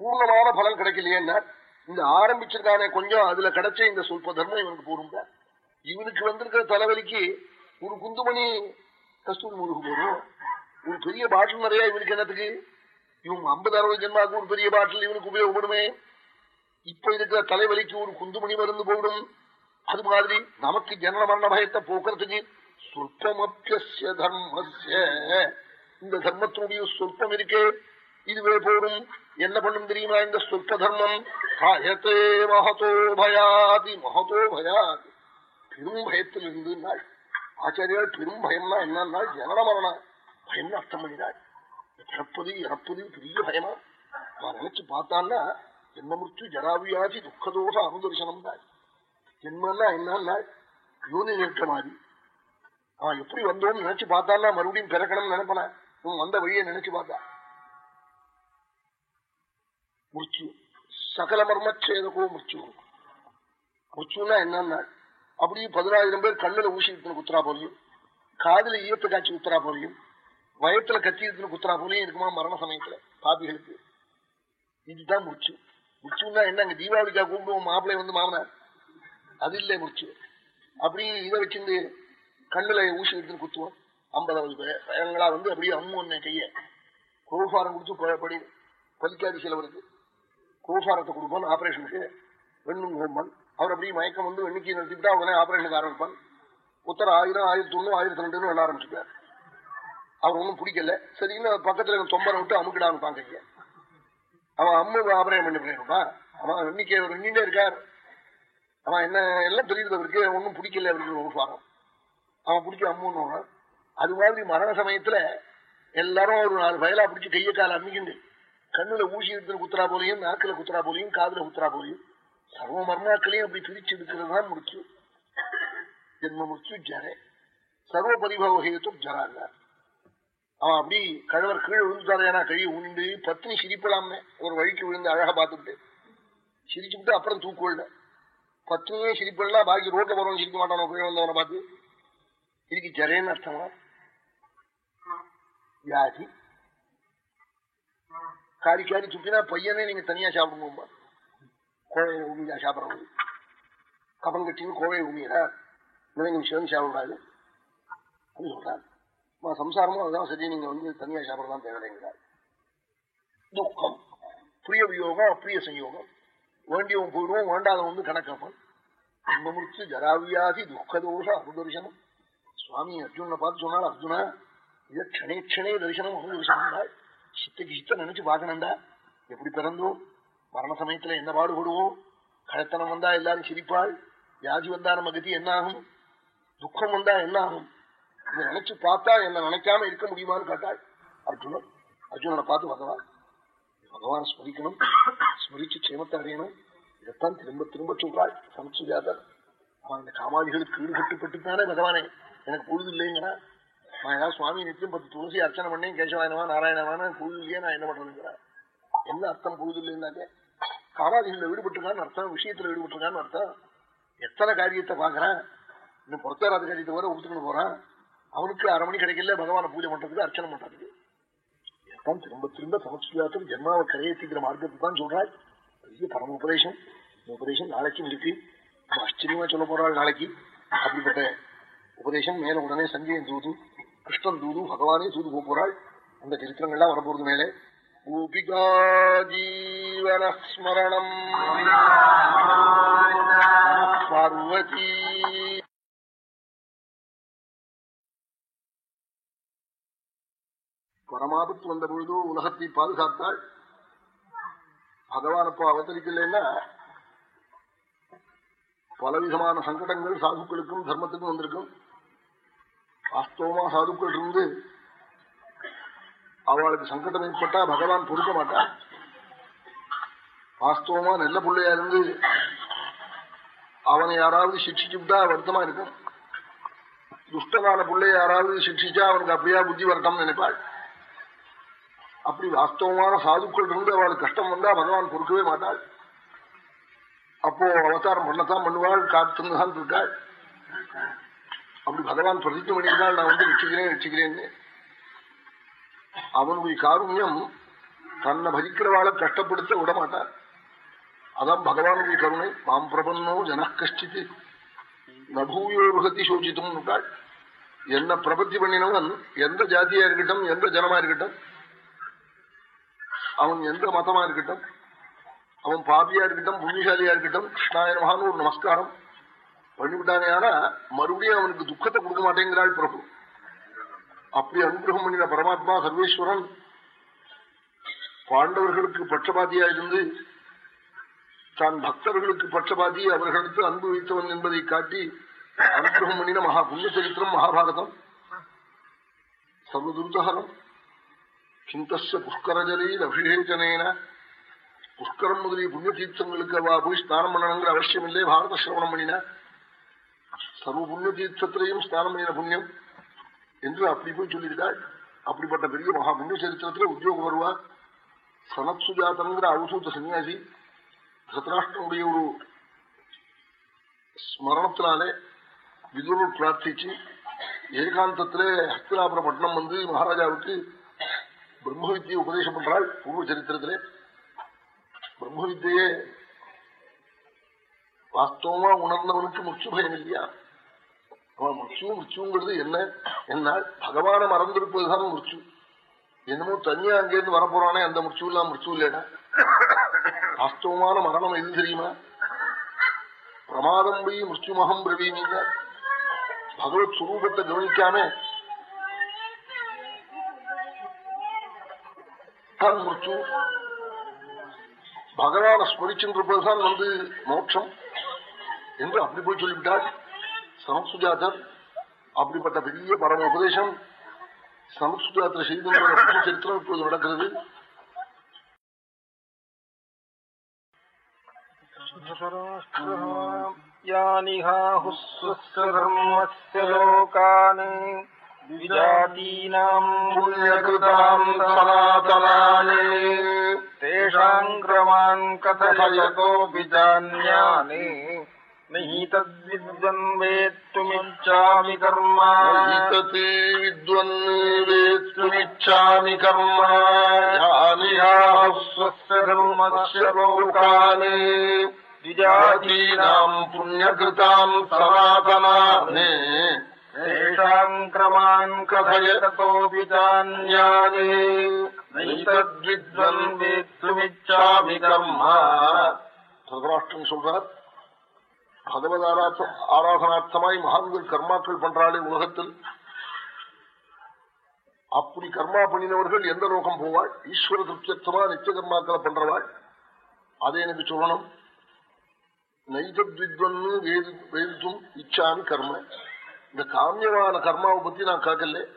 பூர்ணமான பலன் கிடைக்கலையேன்னார் இந்த ஆரம்பிச்சிருக்கானே கொஞ்சம் அதுல கிடைச்ச இந்த சொல்ப தர்மம் இவனுக்கு போரும் இவனுக்கு வந்திருக்கிற தலைவலிக்கு ஒரு குந்துமணி கஸ்தூரி முழுகு போறோம் ஒரு பெரிய பாட்டில் நிறைய இவனுக்கு என்னத்துக்கு? இவங்க ஐம்பது அறுபது ஜென்மாவுக்கு ஒரு பெரிய பாட்டில் இவனுக்கு உபயோகப்படுமே. இப்ப இருக்கிற தலைவலிக்கு ஒரு குந்துமணி மருந்து போடும் அது மாதிரி நமக்கு ஜனன மரண பயத்தை போக்குறதுக்கு சொற்பமப்பிய தர்மஸ்ய. இந்த தர்மத்தினுடைய சொற்பம் இருக்கே. இதுவே போரும் என்ன பண்ணும் தெரியுமா இந்த சொற்ப தர்மம்? காயத்தே மகதோ பயாதி மகதோ பயாதி. பெரும் பயத்தில் இருந்து நாள் ஆச்சாரியால் பெரும் பயம்னா என்னன்னா ஜனன மரண பயம்னு அர்த்தம் பண்ணினாள் பிறப்பது இறப்பது பெரிய பயமா? நான் நினைச்சு பார்த்தான்னா ஜென்ம முற்று ஜராவியாதி துக்கதோஷ அனுதர்சனம் தான். ஜென்மன்னா என்னன்னா யோனி நிற்க மாதிரி. அவன் எப்படி வந்தோம்னு நினைச்சு பார்த்தான்னா மறுபடியும் பிறக்கணும்னு நினைப்பன. இவன் வந்த வழியை நினைச்சு பார்த்தா. முச்சு சகல மர்மச்சேதகோ முச்சு முச்சுன்னா என்னன்னா அப்படியே பதினாயிரம் பேர் கண்ணுல ஊசி குத்துறா போலியும் காதுல ஈயத்தை காய்ச்சி குத்துறா போலியும் வயத்துல கத்தி எடுத்துன்னு குத்துறா போலியும் இருக்குமா மரண சமயத்துல பாபிகளுக்கு. இதுதான் முச்சு முச்சுன்னா என்ன அங்க தீபாவளிக்கா கூப்பிடுவோம் மாப்பிள்ளை வந்து மாமனார். அது இல்லை முச்சு அப்படி இதை வச்சிருந்து கண்ணுல ஊசி எடுத்துன்னு குத்துவோம். ஐம்பதாவது பேர் பயங்களா வந்து அப்படியே அம்மு ஒன்ன கைய. கோபாரம் கொடுத்து படி பலிக்காது சிலவருக்கு கோபாரத்தை கொடுப்போம் ஆபரேஷனுக்கு வெண்ணும் ஹோமன் அவர் அப்படியே மயக்கம் வந்து வெண்ணிக்கை நிறுத்திவிட்டா உடனே ஆபரேஷனுக்கு ஆரம்பிப்பான். உத்தர ஆயிரம் ஆயிரத்தி ஒண்ணு ஆயிரத்தி ரெண்டுன்னு வெள்ள ஆரம்பிச்சுட்டார் அவர் ஒன்றும் பிடிக்கல. சரின்னு பக்கத்துல தொம்பரை விட்டு அமுக்கிடான்னு பாங்க அவன் அம்மு ஆபரேஷன் பண்ணி பண்ணிருப்பான். அவன் எண்ணிக்கை அவர் வெண்ணிட்டே இருக்கார். அவன் என்ன எல்லாம் தெரியுது அவருக்கு. ஒன்றும் பிடிக்கல அவருக்கு ஒரு சுவாரம் அவன் பிடிச்சி அம்முன்னு அது மாதிரி மரண சமயத்துல எல்லாரும் ஒரு நாலு வயலா பிடிச்சி கையை கால அம்மிக்கிண்டு கண்ணுல ஊசி எடுத்து குத்துறா போலையும் நாக்குல குத்துறா போலையும் காதுல குத்துறா போலையும். சர்வ மர்மாக்களையும் அப்படி பிரிச்சு எடுக்கிறது தான் முடிச்சு ஜென்ம முடிச்சு ஜரே. சர்வ பரிபவ ஜராங்க. அவன் அப்படி கழவர் கீழே விழுந்துட்டாரு. ஏன்னா கழி உண்டு பத்னி சிரிப்பலாம்னு ஒரு வழிக்கு விழுந்து அழகா பார்த்துட்டு சிரிச்சுட்டு அப்புறம் தூக்குள்ள பத்னியே சிரிப்பிடலாம் பாக்கி ரோட்ல போறவன் சிரிக்க மாட்டானோ? கீழே வந்தவனை பார்த்து. இதுக்கு ஜரேன்னு அர்த்தமா வியாதி காரி காரி துப்பினா பையனே நீங்க தனியா சாப்பிடணும்பா கோவையை உமியா சாப்பிடறது கபம் கட்டின்னு கோவையை உமியரா நீங்க சேர்ந்து சாப்பிடாது அப்படின்னு சொல்றாரு சம்சாரமும் அதுதான் சரி நீங்க வந்து தனியா சாப்பிடலாம் தேவையில்லைங்கிறார் துக்கம் பிரிய வியோகம் அப்பிரிய சயோகம் வேண்டியவன் போயிடுவோம் வேண்டாதவன் வந்து கணக்கப்பன் ஜன்மமுத்து ஜராவியாதி துக்கதோஷ அனுதர்சனம் சுவாமி அர்ஜுன பார்த்து சொன்னால் அர்ஜுனா இதை க்ஷணே க்ஷணே தரிசனம் அனுதர்சனம் சித்தக்கு சித்த நினைச்சு பார்க்கணும்டா. எப்படி பிறந்தோம் மரண சமயத்துல என்ன பாடுபடுவோம் கழத்தனம் வந்தா எல்லாரும் சிரிப்பாள். வியாதி வந்தா நம்ம கதி என்ன ஆகும் துக்கம் வந்தா என்ன ஆகும் இதை நினைச்சு பார்த்தா என்ன நினைக்காம இருக்க முடியுமான்னு கேட்டாள். அர்ஜுனன் அர்ஜுனனை பார்த்து பகவான் பகவான் ஸ்மரிக்கணும். ஸ்மரிச்சு க்ஷேமத்தை அடையணும். இதைத்தான் திரும்ப திரும்ப சொல்றாள். சமச்சுஜாதர் அவன் இந்த காமாதிகளுக்கு ஈடுபட்டுப்பட்டுத்தானே பகவானே. எனக்கு பொழுது இல்லைங்கிறா நான் ஏதாவது சுவாமி நித்தியம் பத்து துளசி அர்ச்சனை பண்ணேன் கேசவாயனவா நாராயணவான பொழுது இல்லையே நான் என்ன பண்றேங்கிறேன் என்ன அர்த்தம் பொழுது இல்லைன்னாக்க காராதிகளில் ஈடுபட்டிருக்கான்னு அர்த்தம் விஷயத்துல விடுபட்டுருக்கான்னு அர்த்தம். எத்தனை காரியத்தை பாக்குறான் இன்னும் புறத்தாராத காரியத்தை வர ஊத்துக்கணும் போறான். அவனுக்கு அரை மணி கிடைக்கல பகவான பூஜை பண்றதுக்கு அர்ச்சனை பண்றதுக்கு. எத்தான் திரும்ப திரும்ப சமஸ்கிருதத்தில் ஜென்மாவை கரையேற்றிக்கிற மார்க்கத்தை தான் சொல்றாள். பெரிய பரம உபதேசம். உபதேசம் நாளைக்கும் இருக்கு. ஆச்சரியமா சொல்ல போறாள் நாளைக்கு. அப்படிப்பட்ட உபதேசம் மேல உடனே சஞ்சயன் தூது கிருஷ்ணன் தூது பகவானே தூது போறாள் அந்த சரித்திரங்கள்லாம் வரப்போறது மேலே. கோபிகா ஜீவனஸ்மரணம் பார்வதி பரமாபத்து வந்த பொழுது உலகத்தை பாதுகாத்தாள். பகவான் அப்போ அவதரிக்கலைன்னா பலவிதமான சங்கடங்கள் சாதுக்களுக்கும் தர்மத்துக்கும் வந்திருக்கும். வாஸ்தவமா சாதுக்கள் இருந்து அவளுக்கு சங்கடம் ஏற்பட்டா பகவான் பொறுக்க மாட்டார் வாஸ்தவமா நல்ல பிள்ளையா இருந்து அவனை யாராவது சிக்ஷிச்சுட்டா வருத்தமா இருக்கும். துஷ்டமான பிள்ளைய யாராவது சிக்ஷிச்சா அவனுக்கு அப்படியா புத்தி வரட்டம் நினைப்பாள். அப்படி வாஸ்தவமான சாதுக்கள் இருந்து அவளுக்கு கஷ்டம் வந்தா பகவான் பொறுக்கவே மாட்டாள். அப்போ அவதாரம் பண்ணத்தான் பண்ணுவாள் காத்துதான் இருக்காள். அப்படி பகவான் பிரதிஜை பண்ணியிருந்தால் நான் வந்து ரட்சிக்கிறேன் ரட்சிக்கிறேன்னு அவனுடைய காருண்யம் தன்னை பஜிக்கிறவாளை கஷ்டப்படுத்த விட மாட்டார் அதான் பகவானுடைய கருணை. மாம் பிரபன்னோ ஜன கஷ்டித்து நபூயோருகத்தி சோசித்தும் விட்டாள் என்ன பிரபத்தி பண்ணினவன் எந்த ஜாதியா இருக்கட்டும் எந்த ஜனமா இருக்கட்டும் அவன் எந்த மதமா இருக்கட்டும் அவன் பாபியா இருக்கட்டும் புண்ணியசாலியா இருக்கட்டும் கிருஷ்ணாயனமான ஒரு நமஸ்காரம். பண்ணிவிட்டானே ஆனா மறுபடியும் அவனுக்கு துக்கத்தை கொடுக்க மாட்டேங்கிறாள் பிரபு. அப்படி அனுகிரகம் பண்ணின பரமாத்மா சர்வேஸ்வரன் பாண்டவர்களுக்கு பட்சபாதியா இருந்து தான் பக்தர்களுக்கு பட்சபாதி அவர்களுக்கு அன்பு வைத்தவன் என்பதை காட்டி அனுகிரகம் பண்ணின மகா புண்ணிய சரித்திரம் மகாபாரதம். சர்வதுர்தஹரம் கிந்தஸ்ய புஷ்கரஜலையில் அபிஷேகனேன. புஷ்கரம் முதலிய புண்ணிய தீர்த்தங்களுக்கு அவா போய் ஸ்நானம் பண்ணணுங்கிற அவசியம் இல்லை பாரத சிரவணம் பண்ணின. சர்வ புண்ணிய தீர்த்தத்திலையும் ஸ்நானம் பண்ணின புண்ணியம் என்று அப்படி போய் சொல்லியிருக்காள் அப்படிப்பட்ட பெரிய மகா புண்ணிய சரித்திரத்துல உத்தியோகம் வருவா. சனத் சுஜாதங்கிற அவசூத்த சன்னியாசி தத்ராஷ்டனுடைய ஒரு ஸ்மரணத்தினாலே விதுரர் பிரார்த்திச்சு ஏகாந்தத்திலே ஹஸ்தினாபுர பட்டணம் வந்து மகாராஜாவுக்கு பிரம்ம வித்தியை உபதேசம் பண்றாள் பூர்வ சரித்திரத்திலே. பிரம்ம வித்தியே வாஸ்தவமா உணர்ந்தவனுக்கு முக்கிய பயம் இல்லையா? அவன் மிருச்சு மிருச்சுங்கிறது என்ன? என்னால் பகவான மறந்திருப்பதுதான் மிருச்சு என்னமோ தனியா அங்கேருந்து வரப்போறானே அந்த மிருச்சு எல்லாம் மிருச்சு இல்லைடா வாஸ்தவமான மரணம் எது தெரியுமா? பிரமாதம் போய் மிருச்சுமகம் பிரவீனீங்க பகவத் சுரூபத்தை கவனிக்காம தான் மிருத்யு பகவான ஸ்மரிச்சுருப்பதுதான் வந்து மோட்சம். என்று அப்படி போய் சொல்லிவிட்டாள் சமசுஜாதர் அப்படிப்பட்ட பெரிய பரம உபதேசம் சமசுஜாத்திர செய்து சரித்திரம் இப்போது நடக்கிறது यानिहाहुस्वधर्मस्य लोकान् विजातीनाम् पुण्यकृताम् सनातनानि तेषाम् क्रमान् कथयतोऽपि जान्यानि नहि तद्विद्वन् वेत्तुमिच्छामि कर्म तते विद्वन् वेत्तुमिच्छामि कर्म यानिहाहुस्वस्य धर्मस्य लोकान् द्विजातीनाम् पुण्यकृताम् सनातनानि तेषाम् क्रमान् कथयतोऽपि चान्यानि नैतद्विद्वन् वेत्तुमिच्छामि कर्म திருதராஷ்டிரன் சொல்றார் பகவத் ஆராதனார்த்தமாய் மகான்கள் கர்மாக்கள் பண்றாளே உலகத்தில். அப்படி கர்மா பண்ணினவர்கள் எந்த லோகம் போவாள்? ஈஸ்வர திருப்தியர்த்தமா நித்திய கர்மாக்களை பண்றவாள்? அதை எனக்கு சொல்லணும். நைதத்வித்வன்னு வேது வேதித்தும் இச்சாமி கர்ம. இந்த காமியமான கர்மாவை பத்தி நான் கேட்கல.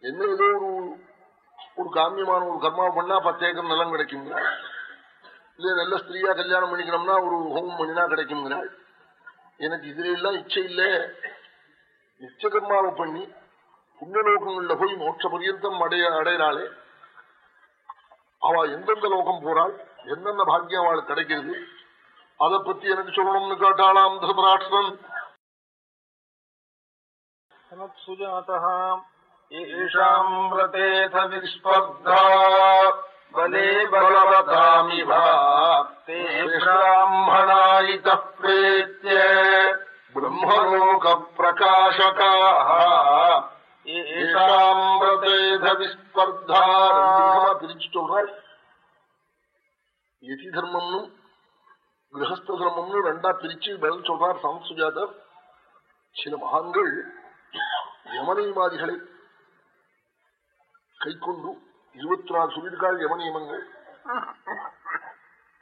என்ன ஏதோ ஒரு ஒரு காமியமான ஒரு கர்மாவை பண்ணா பத்தேக்கம் நிலம் கிடைக்குங்கிறாள் இல்ல நல்ல ஸ்திரீயா கல்யாணம் பண்ணிக்கணும்னா ஒரு ஹோமம் பண்ணினா கிடைக்குங்கிறாள் எனக்கு இதுல எல்லாம் இச்சை இல்லை. நிச்சகர்மாவை பண்ணி புண்ணியலோகங்கள்ல போய் மோட்ச பரியந்தம் அடைய அடையிறாளே. அவ எந்தெந்த லோகம் போறாள் எந்தெந்த பாக்கியம் அவளுக்கு கிடைக்கிறது அதை பத்தி எனக்கு சொல்லணும்னு கேட்டாளாம் திருபராஷ்டன் சுஜாத்தே விஸ்பர்தா. व्रतेऽथ विस्पर्धा बले बलवतामिव ते ब्राह्मणा इतः प्रेत्य பிரம்மலோக பிரகாசகாக येषाम् ஏஷாம்பிரதேத விஸ்பர்தா ரெண்டு விதமா பிரிச்சு சொல்றாள் யதி தர்மம்னு கிரகஸ்த தர்மம்னு ரெண்டா பிரிச்சு பதில் சொல்றார் சமசுஜாதர் சில மகான்கள் யமனியமாதிகளை கைக்கொண்டு இருபத்தி நாலு சொல்லியிருக்காள் யமனியமங்கள்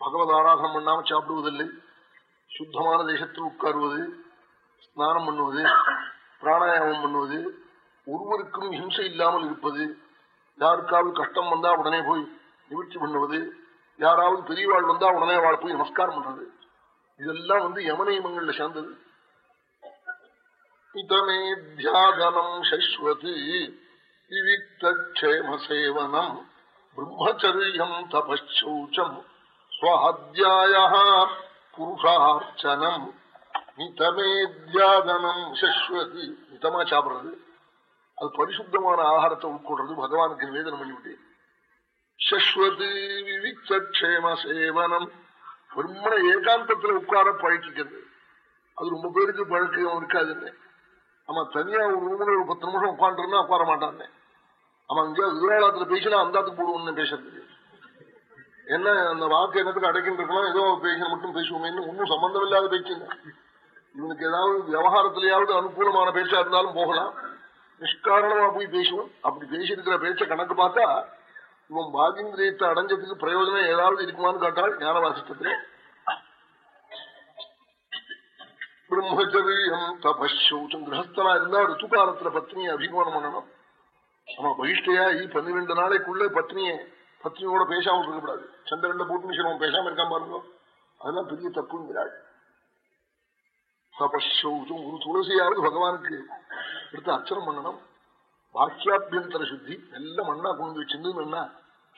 பகவத் ஆராதனம் பண்ணாம சாப்பிடுவதில்லை. சுத்தமான தேசத்தில் உட்காருவது ஸ்நானம் பண்ணுவது பிராணாயாமம் பண்ணுவது ஒருவருக்கும் ஹிம்சை இல்லாமல் இருப்பது யாருக்காவது கஷ்டம் வந்தா உடனே போய் நிவர்த்தி பண்ணுவது யாராவது பெரியவாள் வந்தா உடனே வாழ் போய் நமஸ்காரம் பண்றது. இதெல்லாம் வந்து யமனியமங்கள்ல சேர்ந்தது. இதமேத்யாதனம் சஸ்வதி விவிக்தேம சேவனம் பிரம்மச்சரியம் தபச்சௌச்சம் சுவாத்தியாய புருஷார்ச்சனம் மிதமேத்யாதனம் சஸ்வதி மிதமா சாப்பிடுறது. அது பரிசுத்தமான ஆகாரத்தை உட்கொள்றது. பகவானுக்கு நிவேதனம் பண்ணிவிட்டு. சஸ்வதி விவிக்ஷேம சேவனம் பிரம்மண ஏகாந்தத்துல உட்கார பழக்கிக்கிறது அது ரொம்ப பேருக்கு பழக்கம் இருக்காதுன்னு. ஆமா தனியா ஒரு ரூம்ல ஒரு பத்து நிமிஷம் உட்காந்துருந்தா உட்கார மாட்டான்னு. அவன் இங்கே விராளத்துல பேசினா அந்தாத்துக்கு போடுவோம்னு பேசுறது என்ன அந்த வாக்கு என்னத்துக்கு அடைக்கின்றிருக்கலாம் ஏதோ பேசின மட்டும் பேசுவோமேன்னு ஒன்னும் சம்பந்தம் இல்லாத பேச்சுங்க இவனுக்கு ஏதாவது விவகாரத்திலேயாவது அனுகூலமான பேச்சா இருந்தாலும் போகலாம். நிஷ்காரணமா போய் பேசுவோம். அப்படி பேசியிருக்கிற பேச்ச கணக்கு பார்த்தா இவன் பாகிந்திரியத்தை அடைஞ்சதுக்கு பிரயோஜனம் ஏதாவது இருக்குமான்னு கேட்டால் ஞானவாசித்தத்திலே பிரம்மச்சரியம் தபஷௌச்சம் கிரகஸ்தனா இருந்தா ரித்துகாலத்துல பத்னியை அபிமானம் பண்ணணும். ஆமா பகிஷ்டையா ஈ பன்னிரெண்டு நாளைக்குள்ள பத்னியை பத்னியோட பேசாம இருக்கக்கூடாது. சந்திரன்ல போட்டு சிரமம் பேசாம இருக்காம பாருங்க. அதெல்லாம் பெரிய தப்புங்கிறாள் தபஷௌச்சம் ஒரு துளசியாவது பகவானுக்கு எடுத்து அர்ச்சனம் பண்ணணும். பாக்கியாபியந்தர சுத்தி நல்ல மண்ணா கொண்டு வச்சிருந்து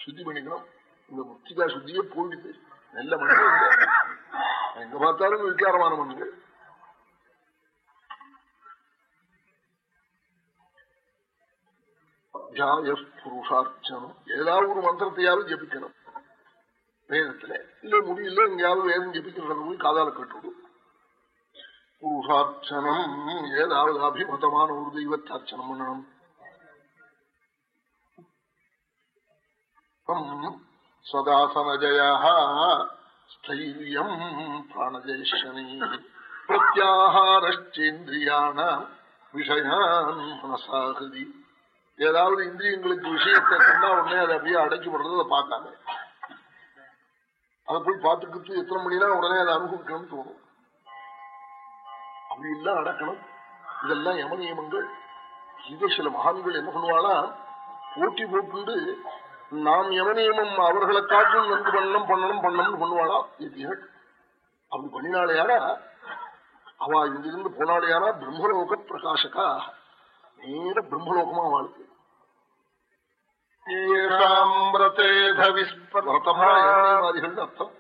சுத்தி பண்ணிக்கணும். இந்த முத்திகா சுத்தியே போயிடுது. நல்ல மண்ணா எங்க பார்த்தாலும் விசாரமான மண்ணுகள் புருஷார்ச்சனம் ஏதாவது ஒரு மந்திரத்தையாவது ஜபிக்கணும். வேதத்துல. இல்ல முடியல எங்கேயாவது வேதம் ஜபிக்கிறத போய் காதால கட்டுவிடும் புருஷார்ச்சனம். ஏதாவது அபிமதமான ஒரு தெய்வத்தார்ச்சனம் பண்ணணும். சதாசனஜய ஸ்தைரியம் பிராணஜயஷனி பிரத்யாஹாரச்சேந்திரியான விஷயான் மனசாகதி. ஏதாவது இந்திரியங்களுக்கு விஷயத்தை கண்டா உடனே அதை அப்படியே அடைச்சு விடுறது அதை பார்க்காம. அதை போய் பார்த்துக்கிட்டு எத்தனை மணினா உடனே அதை அனுபவிக்கணும்னு தோணும். அப்படி எல்லாம் அடக்கணும் இதெல்லாம் யம நியமங்கள். இதை சில மகான்கள் என்ன பண்ணுவானா போட்டி போட்டு நாம் யம நியமம் அவர்களை காட்டும் நன்கு பண்ணணும் பண்ணணும் பண்ணணும்னு பண்ணுவாளா அப்படி பண்ணினாலேயானா அவ இங்கிருந்து போனாலேயானா பிரம்மலோக பிரகாசக்கா நேர பிரம்மலோகமா வாழ்க்கை. அர்த்தம்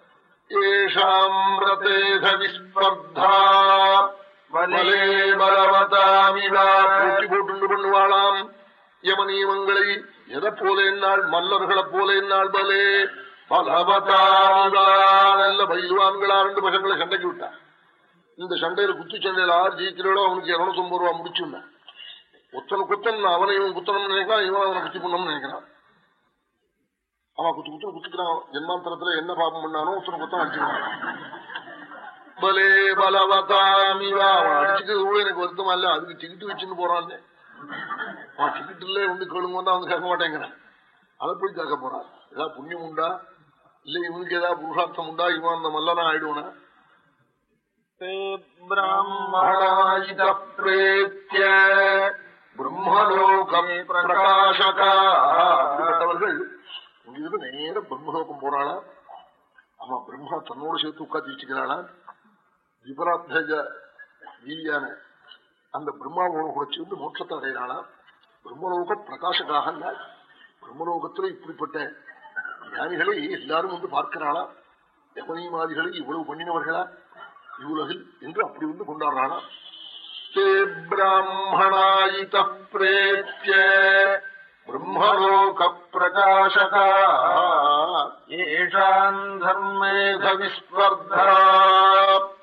ஏஷாமிரதேத விஸ்பர்தா வலே பலவதாமிவா போட்டி போட்டு பண்ணுவாளாம். யம நியமங்களை எதை போல என்னால்? மல்லர்களை போல என்னால் பலே பலவதாமிவா நல்ல பயில்வான்களா ரெண்டு பசங்களை சண்டைக்கு விட்டா இந்த சண்டையில குத்து சண்டையில ஆறு ஜெயிக்கிறோட அவனுக்கு இருநூத்தி ஒன்பது ரூபா முடிச்சுருந்தேன் ஒத்தனை குத்தன் அவனை இவன் குத்தணும்னு நினைக்கிறான் இவன் அவனை குத்தி பண்ணணும்னு நினைக்கிறான். அவன் குத்து குத்து குத்திக்கிறான். ஜென்மாந்தரத்துல என்ன பாபம் பண்ணானோ ஒருத்தனை குத்தம் அடிச்சிருவான். பலே பலவதாமிவா அவன் அடிச்சுக்கு எனக்கு வருத்தமா இல்ல. அதுக்கு டிக்கெட் வச்சுன்னு போறான் அவன் டிக்கெட் இல்ல வந்து கேளுங்க வந்து அவன் கேட்க மாட்டேங்கிறான். அதை போய் கேட்க போறான். ஏதாவது புண்ணியம் உண்டா? இல்ல இவனுக்கு ஏதாவது புருஷார்த்தம் உண்டா? இவன் அந்த மல்லனா ஆயிடுவானா? பிரம்மலோகம் பிரகாசகா அப்படிப்பட்டவர்கள் பிரகாசகாப்பட்டவர்கள் நேர பிரம்மலோகம் போறாளா? ஆமா பிரம்மா தன்னோட சேர்த்து உட்காந்து வச்சுக்கிறாளா? விபராத்தஜ வீரியான அந்த பிரம்மாவோட கூட சேர்ந்து மோட்சத்தை அடையிறாளா பிரம்மலோக பிரகாசகாக பிரம்மலோகத்துல இப்படிப்பட்ட ஞானிகளை எல்லாரும் வந்து பார்க்கிறாளா? யமனிமாதிகளை இவ்வளவு பண்ணினவர்களா? இவ்வுலகில் என்று அப்படி வந்து கொண்டாடுறானா தே பிராமணாயித பிரேத்திய பிரம்மலோக பிரகாசகா येषाम् धर्मेध विस्पर्धा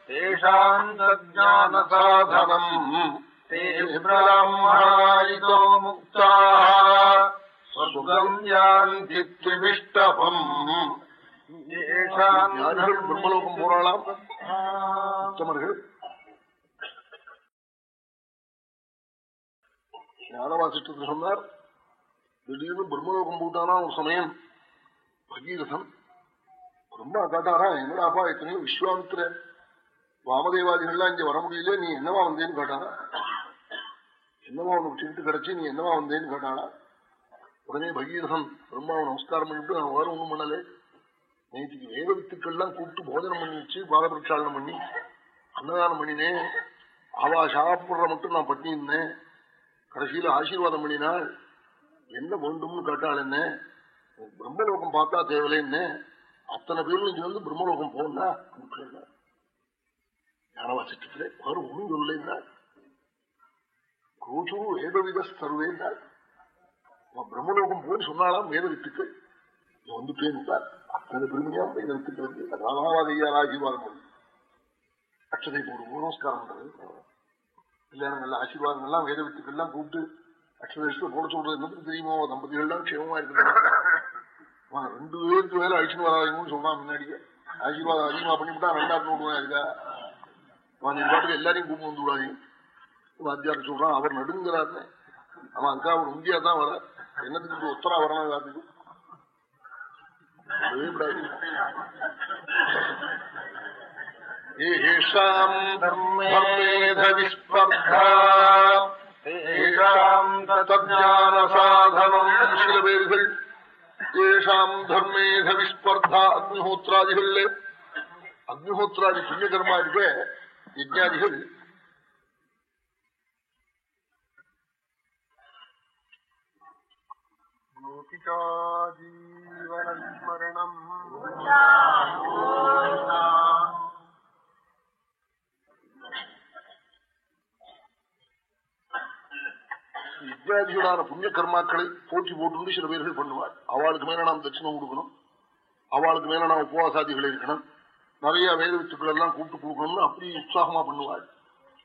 तेषाम् तज्ज्ञानसाधनम् ते ब्राह्मणायितो मुक्ताः स्वर्गम् यान्ति त्रिविष्टभम् येषाम् ஞானிகள் பிரம்மலோகம் போறாளாம் உத்தமர்கள் ஞானவாசிட்டு சொன்னார் திடீர்னு பிரம்மலோகம் போட்டானா ஒரு சமயம்? பகீரதம் ரொம்ப காட்டாரா என்னடாப்பா எத்தனையோ விஸ்வாமித்திர வாமதேவாதிகள்லாம் இங்க வர முடியல நீ என்னவா வந்தேன்னு கேட்டாரா என்னவா உனக்கு டிக்கெட்டு கிடைச்சி நீ என்னவா வந்தேன்னு கேட்டாளா? உடனே பகீரதன் பிரம்மாவை நமஸ்காரம் பண்ணிட்டு நான் வேற ஒண்ணும் பண்ணலே. நேற்றுக்கு வேத வித்துக்கள்லாம் கூப்பிட்டு போஜனம் பண்ணி வச்சு பாதபிரட்சாலனம் பண்ணி. அன்னதானம் பண்ணினேன். அவா சாப்பிட்ற மட்டும் நான் பண்ணியிருந்தேன். கடைசியில ஆசீர்வாதம் பண்ணினாள். என்ன வேண்டும்னு கேட்டாள் என்ன? பிரம்மலோகம் பார்த்தா தேவையில்லை என்ன? அத்தனை பேரும் இங்க வந்து பிரம்மலோகம் போனா ஞானவாசிட்டத்துல வேறு ஒண்ணும் சொல்லலைன்னா கோச்சு வேதவித சர்வேந்தாள் பிரம்மலோகம் போய் சொன்னாலாம் வேதவித்துக்கு. வந்து பேருந்தார் அத்தனை பெருமையா வைரத்துக்கிறது ராமாவாதையார் ஆசீர்வாதம் பண்ணு அக்ஷதை போடுவோம் நமஸ்காரம் பண்றது. கல்யாணங்கள்ல ஆசீர்வாதங்கள்லாம் வேதவித்துக்கள்லாம் கூப்பிட்டு அக்ஷதேஷ்ல போட சொல்றது என்னது தெரியுமோ தம்பதிகள்லாம் க்ஷேமமா இருக்கிறாங்க ரெண்டு பேருக்கு வேலை அழிச்சுன்னு வராதுன்னு சொல்றான் முன்னாடியே ஆசீர்வாதம் அதிகமா பண்ணிவிட்டா ரெண்டாயிரம் விடுவேன் இருக்கா அவன் பாட்டுக்கு எல்லாரையும் கூப்பிட்டு வந்து விடாது வாத்தியார் சொல்றான் அவர் நடுங்கிறாருன்னு அவன் அதுக்காக அவர் உந்தியா தான் வர என்னத்துக்கு ஒத்தரா வரணும் எல்லாத்துக்கும் ஏஷாம் தர்மேத விஸ்பர்தா சாதனம் சில பேர்கள் ஏஷாம் தர்மேத விஸ்பர்தா அக்னிஹோத்ராதிகள் அக்னிஹோத்ராதி புண்ணிய கர்மா இருக்க யஜ்ஞாதிகள் ஜீவனஸ்மரணம் யஜ்ஞாதிகளான புண்ணிய கர்மாக்களை போட்டி போட்டு சில பேர்கள் பண்ணுவார். அவளுக்கு மேல நாம் தட்சிணம் கொடுக்கணும். அவளுக்கு மேல நாம் உபவாசாதிகள் இருக்கணும். நிறைய வேத வித்துக்கள் எல்லாம் கூப்பிட்டு கொடுக்கணும்னு அப்படி உற்சாகமா பண்ணுவாள்.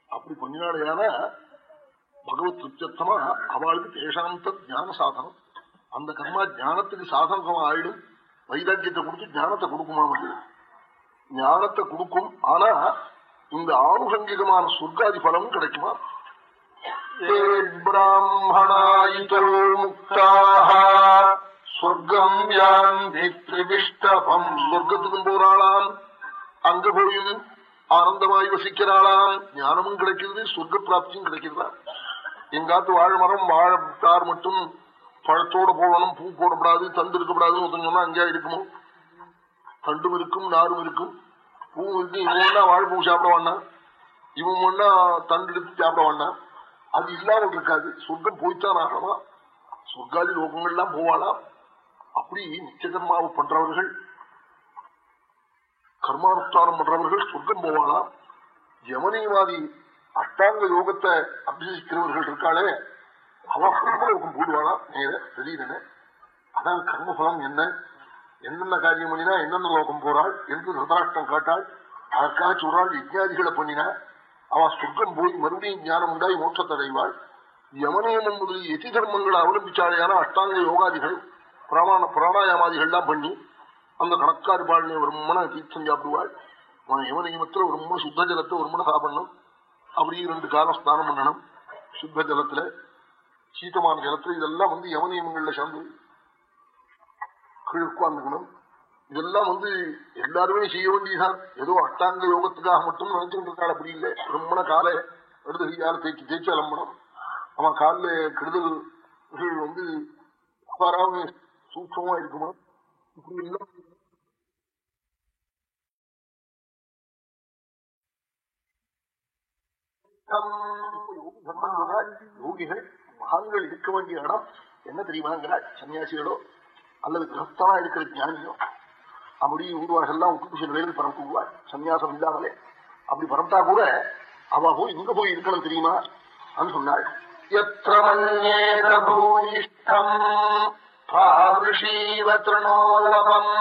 அப்படி பண்ணினாலேயான பகவத் திருப்தமா அவளுக்கு தேசாந்த ஞான சாதனம். அந்த கர்மா ஞானத்துக்கு சாதனமா ஆயிடும். வைராக்கியத்தை கொடுத்து ஞானத்தை கொடுக்குமா ஞானத்தை கொடுக்கும். ஆனா இந்த ஆணுகங்கிகமான சொர்க்காதி பலமும் கிடைக்குமா? பிராமணாயிதோ முக்தாக சொர்க்கம் யாந்தி திரிவிஷ்டபம் சொர்க்கத்துக்கும் போறாளாம் அங்க போயும் ஆனந்தமாய் வசிக்கிறாளாம். ஞானமும் கிடைக்கிறது சொர்க்க பிராப்தியும் கிடைக்கிறதா. எங்காத்து வாழை மரம் மட்டும் பழத்தோட போடணும் பூ போடப்படாது தண்டு இருக்கப்படாதுன்னு ஒருத்தன் சொன்னா அங்கேயா இருக்குமோ? தண்டும் இருக்கும் நாரும் இருக்கும். பூவும் இருக்கு இவன் ஒன்னா வாழைப்பூ சாப்பிட வேண்டாம். இவன் ஒன்னா தண்டு எடுத்து சாப்பிட வேண்டாம். அது இல்லாமல் இருக்காது. சொர்க்கம் போய்த்தான் ஆகணுமா? சொர்க்காதி லோகங்கள்லாம் போவாளாம் அப்படி நிச்சயகர்மாவை பண்றவர்கள் கர்மானுஷ்டானம் பண்றவர்கள் சொர்க்கம் போவாளாம் யமனிவாதி அஷ்டாங்க யோகத்தை அபியசிக்கிறவர்கள் இருக்காளே அவன் கர்மலோகம் போடுவானா நேர திடீரென அதான் கர்மபலம் என்ன? என்னென்ன காரியம் பண்ணினா என்னென்ன லோகம் போறாள்? என்று நிருதாஷ்டம் காட்டாள். அதற்காக சொல்றாள் யஜ்யாதிகளை பண்ணினா அவன் சொர்க்கம் போய் மறுபடியும் ஞானம் உண்டாய் மோட்சத்தடைவாள். யமனியமன் முதலில் எதி தர்மங்களை அவலம்பிச்சாலையான அஷ்டாங்க யோகாதிகள் பிராண பிராணாயாமாதிகள்லாம் பண்ணி அந்த கணக்காறு பாழினை ஒரு மன தீர்த்தம் சாப்பிடுவாள். யம நியமத்துல ஒரு சுத்த ஜலத்தை ஒரு மணி சாப்பிடணும். அப்படியே ரெண்டு காலம் ஸ்நானம் பண்ணணும். சுத்த ஜலத்துல சீத்தமான ஜலத்துல இதெல்லாம் வந்து யம நியமங்கள்ல சேர்ந்து கீழ் உட்கார்ந்துக்கணும். இதெல்லாம் வந்து எல்லாருமே செய்ய வேண்டியதுதான். ஏதோ அஷ்டாங்க யோகத்துக்காக மட்டும் நினைச்சுட்டு இருக்காள். அப்படி இல்லை. ரொம்ப காலை எடுத்து கையால் தேய்ச்சி தேய்ச்சி அலம்பணும். அவன் காலில் கெடுதல் வந்து வராம சூட்சமா இருக்குமா? இப்படி எல்லாம் யோகிகள் மகான்கள் இருக்க வேண்டிய இடம் என்ன தெரியுமாங்கிறார் சன்னியாசிகளோ அல்லது கிரஸ்தனா இருக்கிற ஜானியோ அப்படி ஊர்வார்கள்லாம் விட்டுட்டு சில பேருக்கு பரப்புவாள் சன்னியாசம் இல்லாமலே. அப்படி பரப்பிட்டா கூட அவ போய் இங்க போய் இருக்கணும் தெரியுமா? சொன்னாள். திருணோலபம்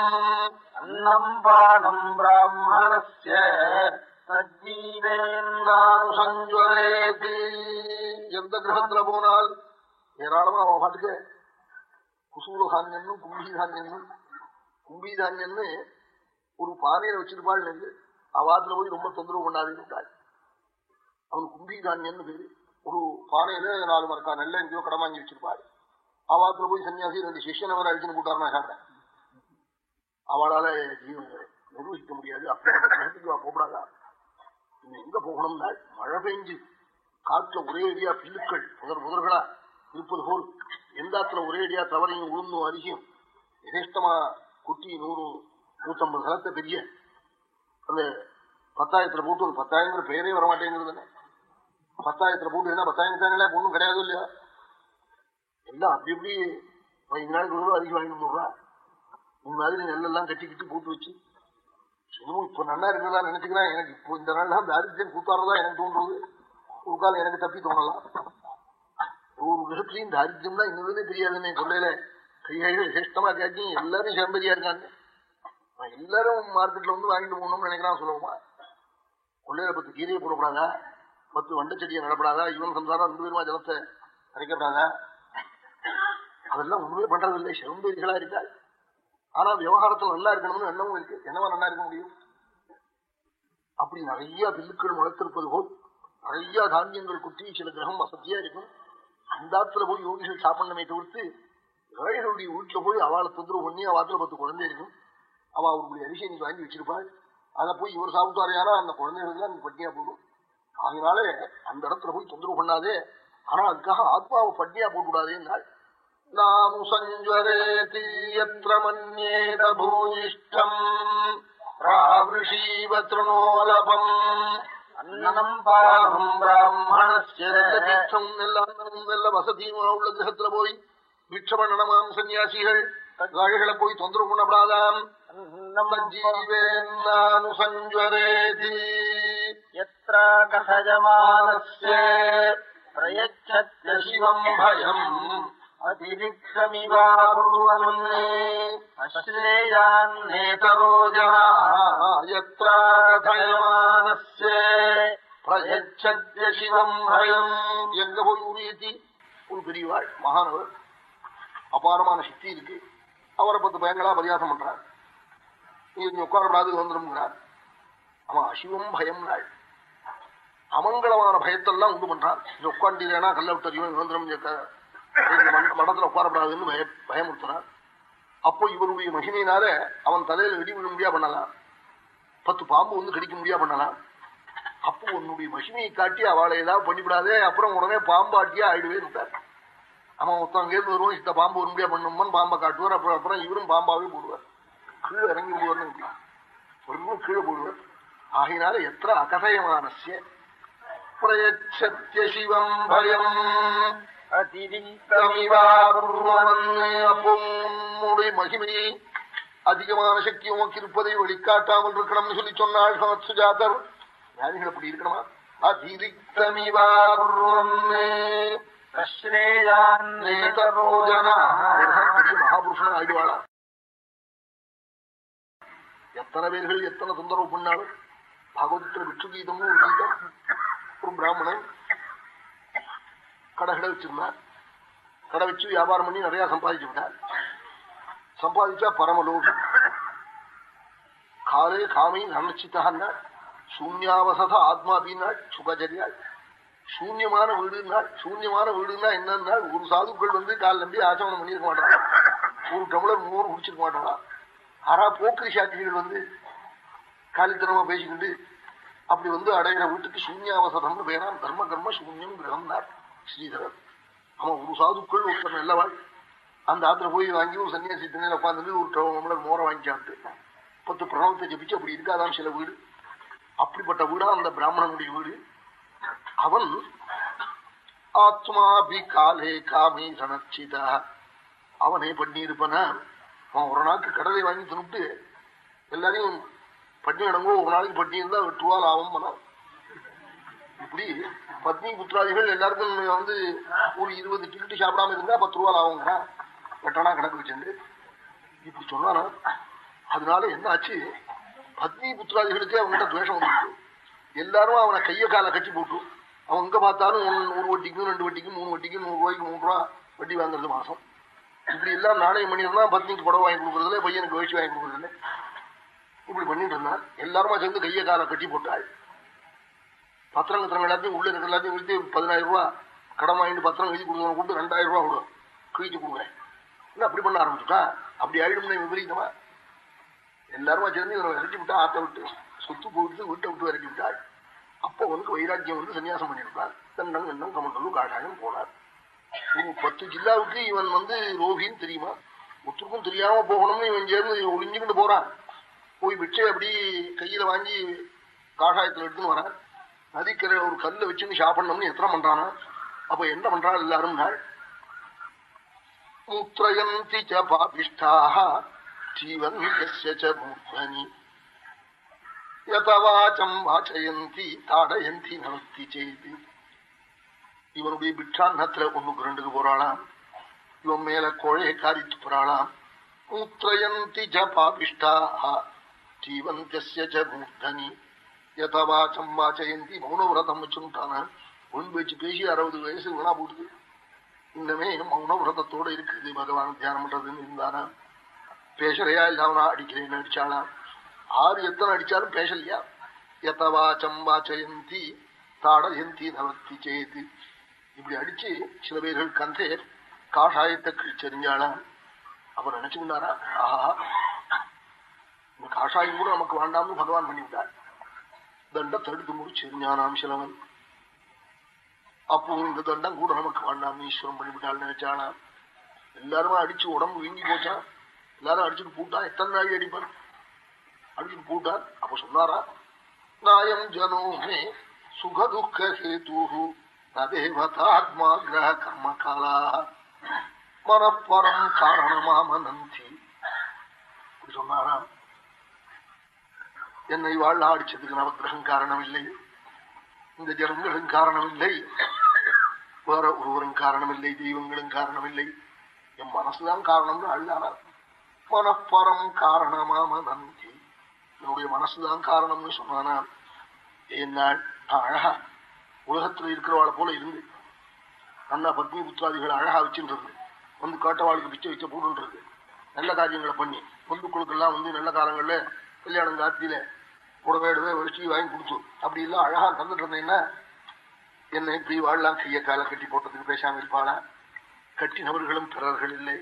அன்னம் பானம் பிராமணஸ்ய எந்த கிரகத்துல போனால் ஏராளமா அவன் பாட்டுக்கு குசூல தானியம் கும்பி தானியம் கும்பி தானியம்னு ஒரு பானையில வச்சிருப்பாள் அவாத்துல போய் ரொம்ப தொந்தரவு கொண்டாடிட்டாள் அவன் கும்பி தானியம்னு பேரு ஒரு பானையில நாலு மரக்கா நெல்ல எங்கேயோ கடன் வாங்கி வச்சிருப்பாள். அவாத்துல போய் சன்னியாசி ரெண்டு சிஷியன் அவரை அழிச்சுன்னு கூட்டாருனா சாப்பிட்டேன் அவளால ஜீவன் நிர்வகிக்க முடியாது. அப்படிப்பட்ட கிரகத்துக்கு போகக்கூடாதா எங்க போகணும்னா மழை பெஞ்சு காற்ற ஒரே அடியா பில்லுக்கள் புதர் புதர்களா இருப்பது போல். எந்தாத்துல ஒரே அடியா தவறையும் உளுந்தும் அரிசியும் யதேஷ்டமா குட்டி நூறு நூத்தம்பது காலத்தை பெரிய. அந்த பத்தாயிரத்துல போட்டு ஒரு பத்தாயிரங்கிற பெயரே வர தானே. பத்தாயிரத்துல போட்டு என்ன பத்தாயிரம் தானே ஒண்ணும் கிடையாது இல்லையா? எல்லாம் அப்படி எப்படி பதினஞ்சு நாள் ரூபா அதிகம் வாங்கிட்டு ரூபா இந்த மாதிரி நெல்லெல்லாம் கட்டிக்கிட்டு போட்டு வச்சு. இன்னும் இப்ப நல்லா இருக்கிறதா நினைச்சுக்கிறேன் எனக்கு இப்போ இந்த நாள் தாரித்யம் கூத்தாடுறதா எனக்கு தோன்றது. ஒரு காலம் எனக்கு தப்பி தோணலாம். ஒரு கிரகத்திலையும் தாரித்யம் தான் இன்னதுன்னே தெரியாதுன்னு கொள்ளையில கைகள் சிரேஷ்டமா காட்டி எல்லாரும் செம்பதியா இருக்காங்க. எல்லாரும் மார்க்கெட்ல வந்து வாங்கிட்டு போகணும்னு நினைக்கிறான் சொல்லுவோமா? கொள்ளையில பத்து கீரையை போடப்படாதா பத்து வண்ட செடியை நடப்படாதா? இவன் சம்சாரம் ரெண்டு பேருமா ஜலத்தை அரைக்கப்படாதா? அதெல்லாம் ஒண்ணுமே பண்றது இல்லை செம்பதிகளா இருக்கா ஆனா விவகாரத்துல நல்லா இருக்கணும்னு எண்ணமும் இருக்கு. என்னவா நல்லா இருக்க முடியும்? அப்படி நிறைய பில்லுக்கள் முளைத்திருப்பது போல் நிறைய தானியங்கள் குட்டி சில கிரகம் வசதியா இருக்கும். அந்த போய் யோகிகள் சாப்பிடணுமே தவிர்த்து ஏழைகளுடைய வீட்டுல போய் அவளை தொந்தரவு பண்ணி அவாத்துல பத்து குழந்தை இருக்கும் அவ அவருடைய அரிசியை நீ வாங்கி வச்சிருப்பாள். அதை போய் இவர் சாப்பிட்டாரையானா அந்த குழந்தைகள் எல்லாம் நீ பட்டியா போடும். அதனால அந்த இடத்துல போய் தொந்தரவு பண்ணாதே. ஆனா அதுக்காக ஆத்மாவை பட்டியா போட்டுவிடாதேன்னாள் நாமு சஞ்சரேதி யத்ர மன்யேத பூயிஷ்டம் பிராவிருஷீவ திருணோலபம் அன்னனம் பாகம் பிராமணஸ்ய எல்லாம் நல்ல வசதியும் உள்ள கிரகத்துல போய் பிக்ஷ பண்ணணமாம் சன்னியாசிகள் தக்காளிகளை போய் தொந்தரவு பண்ணப்படாதாம். நம்ம ஜீவேன்னானுசஞ்சுவரேதி எத்ராகசயமானஸ்ய. பிரயச்சத்ய சிவம் பயம். அத்திரிக்ஷமிவாகுவன்ேயான்னேதரோ ஜனாயத்ராகசயமானஸ்ய பிரயச்சத்ய சிவம் பயம். எங்க போய் உரியத்தி ஒரு பெரியவாள் மகானவர். அபாரமான சக்தி இருக்கு. அவரை பத்து பயங்களா பரியாசம் பண்றார். நீ உட்காரப்படாது வந்துடும்ங்கிறார் அவன் அசிவம் பயம் நாள் அமங்கலமான பயத்தெல்லாம் உண்டு பண்றான். இது உட்காந்துனா கல்ல விட்டறியும் வந்துடும் மடத்துல உட்காரப்படாதுன்னு பய பயமுறுத்துறான். அப்போ இவருடைய மகிமையினால அவன் தலையில இடி விழ முடியா பண்ணலாம். பத்து பாம்பு வந்து கடிக்க முடியா பண்ணலாம். அப்போ உன்னுடைய மகிமையை காட்டி அவளை ஏதாவது பண்ணிவிடாதே அப்புறம் உடனே பாம்பாட்டியா ஆயிடுவே இருந்தார் அவன் ஒருத்தன் கேட்டு வருவோம் இந்த பாம்பு ஒரு முடியா பண்ணுமான்னு பாம்பை காட்டுவார். அப்புறம் அப்புறம் இவரும் பாம்பாவே போடுவார். கீழே இறங்கி போடுவார்னு ஒரு கீழே போடுவார். ஆகினால எத்த அகதயமானசிய பிரயச்சத்திய பயம். அப்போ மகிமையை அதிகமான சக்தி உமக்கு இருப்பதை வெளிக்காட்டாமல் இருக்கணும்னு சொல்லி சொன்னாள் சுஜாதர் ஞானிகள் அப்படி இருக்கணுமா? மகாபுருஷன் ஆயிடுவாளா எத்தனை பேர்கள் எத்தனை தொந்தரவு பண்ணாலும் பாகவதத்துல விட்டு கீதமும் ஒரு கீதம் ஒரு பிராமணன் கடை கடை வச்சிருந்தார் கடை வச்சு வியாபாரம் பண்ணி நிறைய சம்பாதிச்சு விட்டார் சம்பாதிச்சா பரமலோகி காலே காமை நினைச்சித்தான்னா சூன்யாவசத ஆத்மா அப்படின்னா சுகஜரியாள் சூன்யமான வீடுனாள் சூன்யமான வீடுனா என்னன்னா ஒரு சாதுக்கள் வந்து கால் நம்பி ஆச்சமனம் பண்ணிருக்க மாட்டாங்க ஒரு டம்ளர் மோர் குடிச்சிருக்க மாட்டானா. ஆறா போக்கிரி சாட்சிகள் வந்து காலித்தனமா பேசிக்கிட்டு அப்படி வந்து அடைகிற வீட்டுக்கு சூன்யாவசதம்னு பேரான் தர்ம கர்ம சூன்யம் கிரகம்னார் ஸ்ரீதரர். ஆமா ஒரு சாதுக்கள் ஒருத்தர் நல்லவாள் அந்த ஆத்துல போய் வாங்கி ஒரு சன்னியாசி திண்ணையில உட்காந்துட்டு ஒரு டம்ளர் மோரை வாங்கிச்சான்ட்டு பத்து பிரணவத்தை ஜபிச்சு அப்படி இருக்காதான் சில வீடு. அப்படிப்பட்ட வீடா அந்த பிராமணனுடைய வீடு. அவன் ஆத்மாபி காலே காமே சனச்சிதா அவனே பண்ணி அவன் ஒரு நாளுக்கு கடலை வாங்கி தின்னுட்டு எல்லாரையும் பட்னி அடங்கோ ஒரு நாளைக்கு பட்னி இருந்தா வெட்டுவா லாபம் பண்ணான் இப்படி பத்னி புத்திராதிகள் எல்லாருக்கும் வந்து ஒரு இருபது டிக்கெட்டு சாப்பிடாம இருந்தா பத்து ரூபா லாபங்கிறான் வெட்டனா கணக்கு வச்சுண்டு. இப்படி சொன்னானா? அதனால என்ன ஆச்சு? பத்னி புத்திராதிகளுக்கே அவன்கிட்ட துவேஷம் வந்துருக்கு எல்லாரும் அவனை கைய காலை கட்டி போட்டு அவன் எங்க பார்த்தாலும் ஒரு வட்டிக்கும் ரெண்டு வட்டிக்கும் மூணு வட்டிக்கும் நூறு ரூபாய்க்கு மூணு ரூபா வட்டி வாங்குறது மாசம் இப்படி எல்லாம் நாணயம் பண்ணியிருந்தா பத்னிக்கு புடவை வாங்கி கொடுக்குறதுல பையனுக்கு வயசு வாங்கி கொடுக்குறதுல. இப்படி பண்ணிட்டு இருந்தான். எல்லாருமா சேர்ந்து கைய காலை கட்டி போட்டாள். பத்திரம் கத்திரம் எல்லாத்தையும் உள்ள இருக்கிற எல்லாத்தையும் விழுத்து பதினாயிரம் ரூபா கடன் வாங்கிட்டு பத்திரம் எழுதி கொடுக்கணும் கூப்பிட்டு ரெண்டாயிரம் ரூபா விடும் கிழிச்சு கொடுக்குறேன் அப்படி பண்ண ஆரம்பிச்சுட்டா? அப்படி ஆயிடும்னு விபரீதமா? எல்லாருமா சேர்ந்து இவரை இறக்கி விட்டா ஆத்த விட்டு சொத்து போட்டு வீட்டை விட்டு இறக்கி விட்டாள். அப்போ வந்து வைராக்கியம் வந்து சன்னியாசம் பண்ணியிருந்தார் தண்டம் கண்டம் கமண்டலும் காஷாயம் போனார். பத்து ஜில்லாவுக்கு இவன் வந்து ரோகின்னு தெரியுமா? ஒத்துருக்கும் தெரியாம போகணும்னு இவன் சேர்ந்து ஒளிஞ்சுக்கிட்டு போறான். போய் பிட்சை அப்படி கையில வாங்கி காஷாயத்துல எடுத்துன்னு வரான் நதிக்கரை ஒரு கல்ல வச்சுன்னு சாப்பிடணும்னு எத்தனை பண்றானா? அப்ப என்ன பண்றா எல்லாரும்? நாள் மூத்திரயந்தி ச பாபிஷ்டாக ஜீவன் யதவாச்சம் வாச்சயந்தி தாடயந்தி நமஸ்தி செய்தி இவனுடைய பிட்சான்னத்துல ஒண்ணுக்கு ரெண்டுக்கு போறாளாம் இவன் மேல கோழையை காரித்து போறாளாம் மூத்திரயந்தி ஜ பாபிஷ்டாக ஜீவந்திய ஜ மூர்தனி யதவாச்சம் வாச்சயந்தி மௌனவிரதம் வச்சுட்டான ஒன் வச்சு பேசி அறுபது வயசு வீணா போடுது இன்னமே மௌனவிரதத்தோட இருக்குது பகவான் தியானம் பண்றதுன்னு இருந்தானா பேசுறையா இல்லாமனா அடிக்கிறேன்னு அடிச்சாளா ஆறு எத்தனை அடிச்சாலும் பேசலையா? எத்தவாச்சம் வாச்சயந்தி தாடயந்தி நவத்தி சேது இப்படி அடிச்சு சில பேர்கள் கந்தே காஷாயத்தை கிழிச்செறிஞ்சாளாம் அவர் நினைச்சுக்கிட்டாரா ஆஹா. இந்த காஷாயம் கூட நமக்கு வேண்டாம்னு பகவான் பண்ணிவிட்டார். தண்ட தடுத்து முடிச்செறிஞ்சானாம் சிலவன். அப்போ இந்த தண்டம் கூட நமக்கு வேண்டாம் ஈஸ்வரம் பண்ணிவிட்டாள் நினைச்சானா? எல்லாருமே அடிச்சு உடம்பு வீங்கி போச்சா? எல்லாரும் அடிச்சுட்டு பூட்டா எத்தனை நாள் அடிப்பான்? அடிச்சுட்டு போட்டார் அப்ப சொன்னாரா? நாயம் ஜனோமே சுகதுக்க ஹேத்து நதேவதாத்மா கிரக கர்ம காலா மனப்பரம் காரணமாமனந்தி சொன்னாராம் என்னை வாழ அடிச்சதுக்கு நவகிரகம் காரணம் இல்லை இந்த ஜனங்களும் காரணம் இல்லை வேற ஒருவரும் காரணம் இல்லை தெய்வங்களும் காரணம் இல்லை என் மனசுதான் காரணம்னு அள்ளானார் மனப்பரம் காரணமாமனந்தி. என்னுடைய மனசுதான் காரணம்னு சொன்னானா என்னால் அழகா உலகத்துல இருக்கிறவாளை போல இருந்து நல்லா பத்னி புத்திராதிகளை அழகா வச்சுன்றது வந்து காட்டவாளுக்கு பிச்சை வச்ச போடுன்றது நல்ல காரியங்களை பண்ணி பந்துக்குழுக்கெல்லாம் வந்து நல்ல காலங்கள்ல கல்யாணம் காத்தியில புடவேடுவே வச்சு வாங்கி கொடுத்து அப்படி எல்லாம் அழகா தந்துட்டு இருந்தேன்னா என்னை இப்படி வாழலாம் கைய கால கட்டி போட்டதுக்கு பேசாம இருப்பாளா? கட்டினவர்களும் பிறர்கள் இல்லை.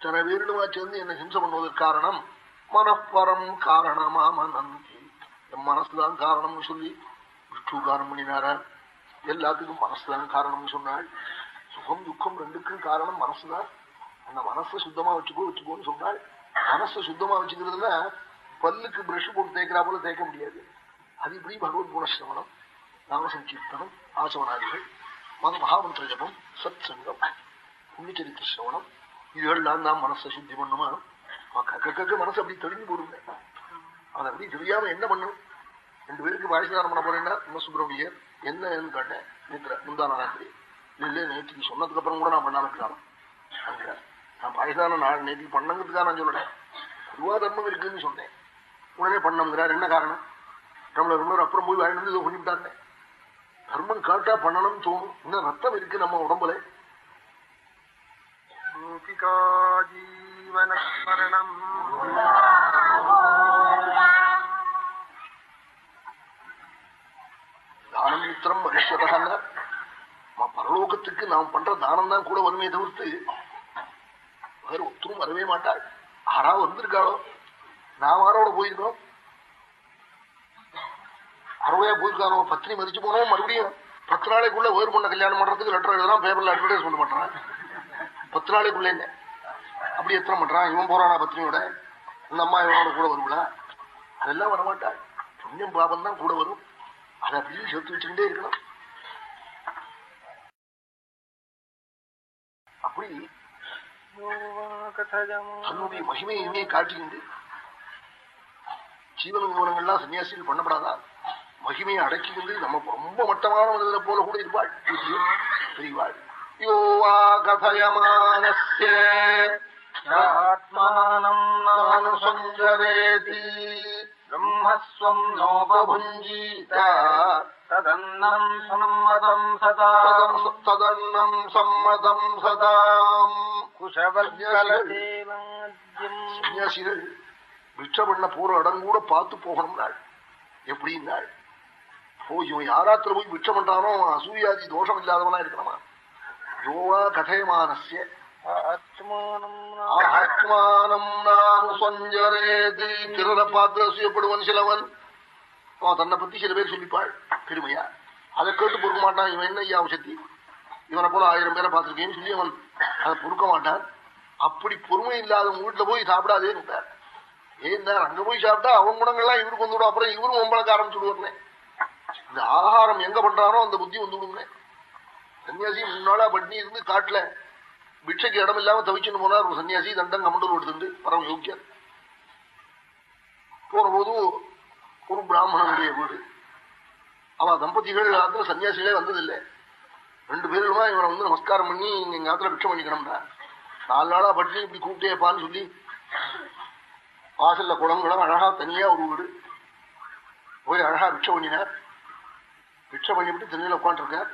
தன வீரனுமா சேர்ந்து என்னை ஹிம்சம் பண்ணுவதற்கு காரணம் மனப்பரம் காரணமாம நந்தி என் மனசுதான் காரணம்னு சொல்லி விஷ்ணு காரணம் பண்ணினாரா? எல்லாத்துக்கும் மனசுதான் காரணம்னு சொன்னாள். சுகம் துக்கம் ரெண்டுக்கும் காரணம் மனசுதான். அந்த மனசை சுத்தமா வச்சுக்கோ வச்சுக்கோன்னு சொன்னாள். மனசை சுத்தமா வச்சுக்கிறதுனா பல்லுக்கு பிரஷ் போட்டு தேய்க்கிறா போல தேய்க்க முடியாது. அது இப்படி பகவத் குணசிரவணம் நாமசங்கீர்த்தனம் ஆசவனாதிகள் மத மகாமந்திர ஜபம் சத் சங்கம் புண்ணிச்சரித்த சிரவணம் இதுகள்லாம் தான் மனசை சுத்தி பண்ணுமா? கக்க மனசு அப்படி தெளிஞ்சு போடுங்க. அவன் அப்படி தெரியாம என்ன பண்ணும் ரெண்டு பேருக்கு பாயசதானம் பண்ண போறேன்னா இன்னும் சுப்பிரமணியர் என்னன்னு கேட்டேன் நேற்று முந்தான ராத்திரி இல்ல நேற்றுக்கு சொன்னதுக்கு அப்புறம் கூட நான் பண்ணாம இருக்கலாம். நான் பாயசதானம் நான் நேற்றுக்கு பண்ணங்கிறதுக்காக நான் சொல்லுறேன் பொதுவா தர்மம் இருக்குன்னு சொன்னேன். உடனே பண்ணங்கிறார் என்ன காரணம்? நம்மள ரொம்ப அப்புறம் போய் வாங்கிட்டு இதை பண்ணிவிட்டாங்க தர்மம் காட்டா பண்ணணும்னு தோணும். இன்னும் ரத்தம் இருக்கு நம்ம உடம்புல. ஜீவனஸ்மரணம் தானம் மித்திரம் மனுஷதான பரலோகத்துக்கு நாம் பண்ற தானம் தான் கூட வருமே தவிர்த்து வேற ஒத்தரும் வரவே மாட்டாள் ஆறா வந்திருக்காளோ நாம் ஆரோட போயிருக்கோம் அறுவையா போயிருக்கானோ பத்தினி மதிச்சு போனோம் மறுபடியும் பத்து நாளைக்குள்ள வேறு பொண்ணை கல்யாணம் பண்றதுக்கு லெட்டர் எழுதலாம் பேப்பர்ல அட்வர்டைஸ் பண்ண மாட்டான் பத்து நாளைக்குள்ள என்ன அப்படி எத்தனை பண்றான்? இவன் போறானா பத்னியோட? இந்த அம்மா இவனோட கூட வருங்களா அதெல்லாம் வரமாட்டாள் புண்ணியம் பாபம் தான் கூட வரும். அதை அப்படியே சேர்த்து வச்சுக்கிட்டே இருக்கணும். அப்படி தன்னுடைய மகிமையுமே காட்டிக்கிண்டு ஜீவன விவரங்கள்லாம் சன்னியாசிகள் பண்ணப்படாதா? மகிமையை அடக்கிக்கிண்டு நம்ம ரொம்ப மட்டமான மனதில் போல கூட இருப்பாள். பெரியவாள் யோவா கதயமானஸ்ய ஆத்மானம் நானு சஞ்சரேதி பிரம்மஸ்வம் நோபபுஞ்சீத ததன்னம் சம்மதம் சதா ததன்னம் சம்மதம் சதாம் சன்னியாசிகள் பிட்சை பண்ண போற இடம் கூட பார்த்து போகணும்னாள் எப்படின்னாள் போய் இவன் யாராத்துல போய் பிட்சை பண்றானோ அசூயாதி தோஷம் இல்லாதவனா இருக்கணுமா யோவா கதயமானஸ்ய. ஆத்மானம் ஆத்மானம் சொஞ்சரேதி திறனை பார்த்து அசூயப்படுவன் சிலவன். அவன் தன்னை பத்தி சில பேர் சொல்லிப்பாள். பெருமையா? அதை கேட்டு பொறுக்க மாட்டான். இவன் என்ன ஐயா சக்தி இவனை போல ஆயிரம் பேரை பார்த்திருக்கேன்னு சொல்லி அவன் அதை பொறுக்க மாட்டான். அப்படி பொறுமை இல்லாத வீட்டுல போய் சாப்பிடாதே விட்டார் ஏன் அங்க போய் சாப்பிட்டா அவன் குணங்கள்லாம் இவருக்கு வந்துவிடும் அப்புறம் இவரும் ஒம்பளக்க ஆரம்பிச்சுடுவார்னே. இந்த ஆகாரம் எங்க பண்றாரோ அந்த புத்தி வந்துவிடுங்க சன்னியாசி முன்னாளா பட்னி இருந்து காட்டுல பிட்சைக்கு இடம் இல்லாம தவிச்சுன்னு போனார் ஒரு சன்னியாசி தண்டம் கமண்டல் எடுத்துட்டு பரம யோக்கியர் போனபோது ஒரு பிராமணனுடைய வீடு அவ தம்பதிகள் காலத்துல சன்னியாசிகளே வந்ததில்லை ரெண்டு பேருமா இவனை வந்து நமஸ்காரம் பண்ணி எங்க காலத்துல பிட்சை பண்ணிக்கணும்டா நாலு நாளா படிச்சு இப்படி கூப்பிட்டேப்பான்னு சொல்லி வாசல்ல குளங்குளம் அழகா தனியா ஒரு வீடு போய் அழகா பிட்சை பண்ணினார் பிட்சை பண்ணிவிட்டு தண்ணியில உட்காந்துருக்கார்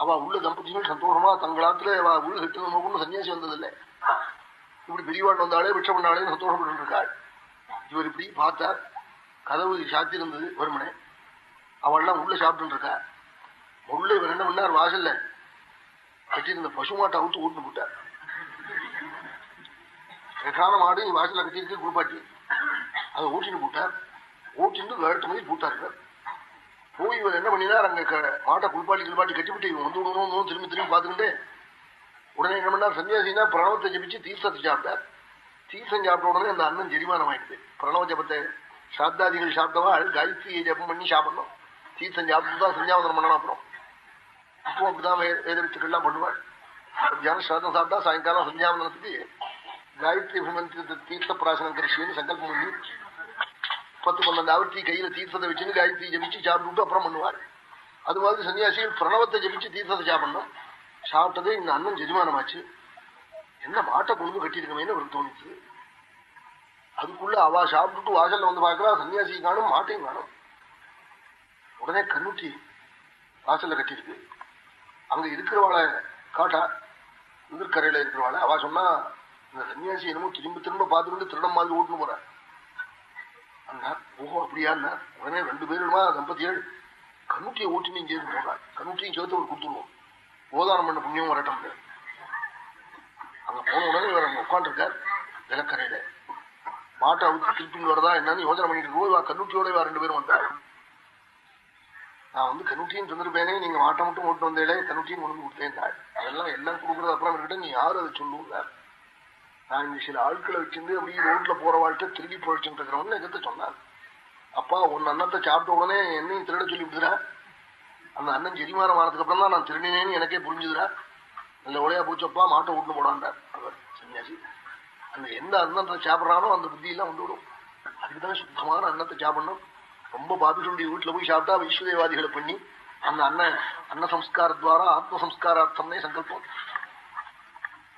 அவ உள்ள தம்பதிகள் சந்தோஷமா தங்களாத்துல அவ வீடு கட்டணும் சன்னியாசி வந்ததில்லை. இப்படி பெரியவாள் வந்தாலே விஷம் பண்ணாலே சந்தோஷப்பட்டு இருக்காள் இவர் இப்படி பார்த்தார். கதவு சாத்தி இருந்தது வருமனே. அவள்லாம் உள்ள சாப்பிட்டு இருக்கா உள்ள இவர் என்ன பண்ணார்? வாசல்ல கட்டியிருந்த பசு மாட்டை அவுத்து ஓட்டு போட்டார். எக்கான மாடு வாசல்ல கட்டியிருக்கு குளிப்பாட்டி. அதை ஊட்டின்னு போட்டார். ஊட்டின்னு வேட்டு மணி போட்டார்கள் போய் இவர் என்ன பண்ணினார் அங்க மாட்டை குளிப்பாட்டி குளிப்பாட்டி கட்டிவிட்டு இவன் வந்து விடணும் திரும்பி திரும்பி பார்த்துக்கிட்டே உடனே என்ன பண்ணார் சன்னியாசினா பிரணவத்தை ஜபிச்சு தீர்த்தத்தை சாப்பிட்டார். தீர்த்தம் சாப்பிட்ட உடனே அந்த அண்ணன் ஜெரிமானம் ஆயிடுது. பிரணவ ஜபத்தை சாப்தாதிகள் சாப்பிட்டவாள் காயத்ரியை ஜபம் பண்ணி சாப்பிடணும். தீர்த்தம் சாப்பிட்டு தான் சந்தியாவந்தனம் பண்ணணும் அப்புறம். அப்போ அப்படிதான் வே வேத வித்துக்கள்லாம் பண்ணுவாள். மத்தியானம் சாதம் சாப்பிட்டா சாயங்காலம் சந்தியாவந்தனத்துக்கு காயத்ரி அபிமந்திர தீர்த்த பிராசனம் கரிசின்னு சங்கல்பம் பண்ணி பத்து பன்னெண்டு ஆவர்த்தி கையில தீர்த்தத்தை வச்சுன்னு காயத்ரி ஜபிச்சு சாப்பிட்டு அப்புறம் பண்ணுவாள் அது மாதிரி சன்னியாசிகள் பிரணவத்தை ஜபிச்சு தீர்த்தத்தை சாப்பிடணும். சாப்பிட்டதே இந்த அண்ணன் ஜெஜமானமாச்சு. என்ன மாட்டை கொண்டு கட்டியிருக்கமேன்னு அவருக்கு தோணுச்சு அதுக்குள்ள அவ சாப்பிட்டுட்டு வாசல்ல வந்து பார்க்கறா சன்னியாசி காணும் மாட்டையும் காணும். உடனே கண்ணுட்டி வாசல்ல கட்டியிருக்கு. அங்க இருக்கிறவாளை காட்டா எதிர்கரையில இருக்கிறவாளை அவ சொன்னா இந்த சன்னியாசி என்னமோ திரும்ப திரும்ப பார்த்துக்கிட்டு திருடம் மாதிரி ஓட்டுன்னு போற. ஓஹோ அப்படியாண்ணா உடனே ரெண்டு பேருமா தம்பதிகள் கண்ணுட்டியை ஓட்டின்னு இங்கே போறாள் கண்ணுட்டியும் சேர்த்து ஒரு கொடுத்துருவோம். போதானம் பண்ண புண்ணியம் வரட்டும். அங்க போன உடனே இவர் அங்க உட்காந்துருக்கார் நிலக்கரையில. மாட்டை அவுத்து திருப்பி வரதா என்னன்னு யோசனை பண்ணிட்டு இருக்கோம். கண்ணுட்டியோட ரெண்டு பேரும் வந்தார் நான் வந்து கண்ணுட்டியும் தந்திருப்பேனே நீங்க மாட்டை மட்டும் ஓட்டு வந்தேடே கண்ணுட்டியும் கொண்டு வந்து கொடுத்தேன் அதெல்லாம் எல்லாம் கொடுக்குறது அப்புறம் இருக்கட்டும் நீ யாரு அதை சொல்லுங்க நான் சில ஆட்களை வச்சிருந்து அப்படியே ரோட்ல போற வாழ்க்கை திருடி போயிடுச்சுட்டு இருக்கிறவன் எதிர்த்து சொன்னான். அப்பா உன் அன்னத்தை சாப்பிட்ட உடனே என்னையும் திருட சொல்லி விடுறா அந்த அண்ணன் ஜெரிமானம் ஆனதுக்கு அப்புறம் தான் நான் திருடினேன்னு எனக்கே புரிஞ்சுதுரா நல்ல ஒளையா போச்சப்பா மாட்டை விட்டு போடாண்டார் அவர் சன்னியாசி அந்த எந்த அன்னத்தை சாப்பிட்றானோ அந்த புத்தியெல்லாம் வந்துவிடும் அதுக்குதான் சுத்தமான அன்னத்தை சாப்பிடணும். ரொம்ப பாபிசுண்டி வீட்டுல போய் சாப்பிட்டா வைஸ்வதேவாதிகளை பண்ணி அந்த அன்ன அன்ன சம்ஸ்காரத்வாரா ஆத்ம சம்ஸ்காரார்த்தம்னே சங்கல்பம்.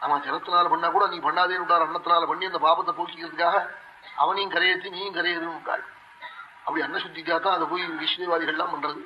அவன் ஜனத்தினால பண்ணா கூட நீ பண்ணாதே விட்டார் அன்னத்தினால பண்ணி அந்த பாபத்தை போக்கிக்கிறதுக்காக அவனையும் கரையேற்றி நீயும் கரையேறும் விட்டாள் அப்படி அன்னசுத்திக்காக தான் அதை போய் விஷ்ணுவாதிகள்லாம் பண்றது.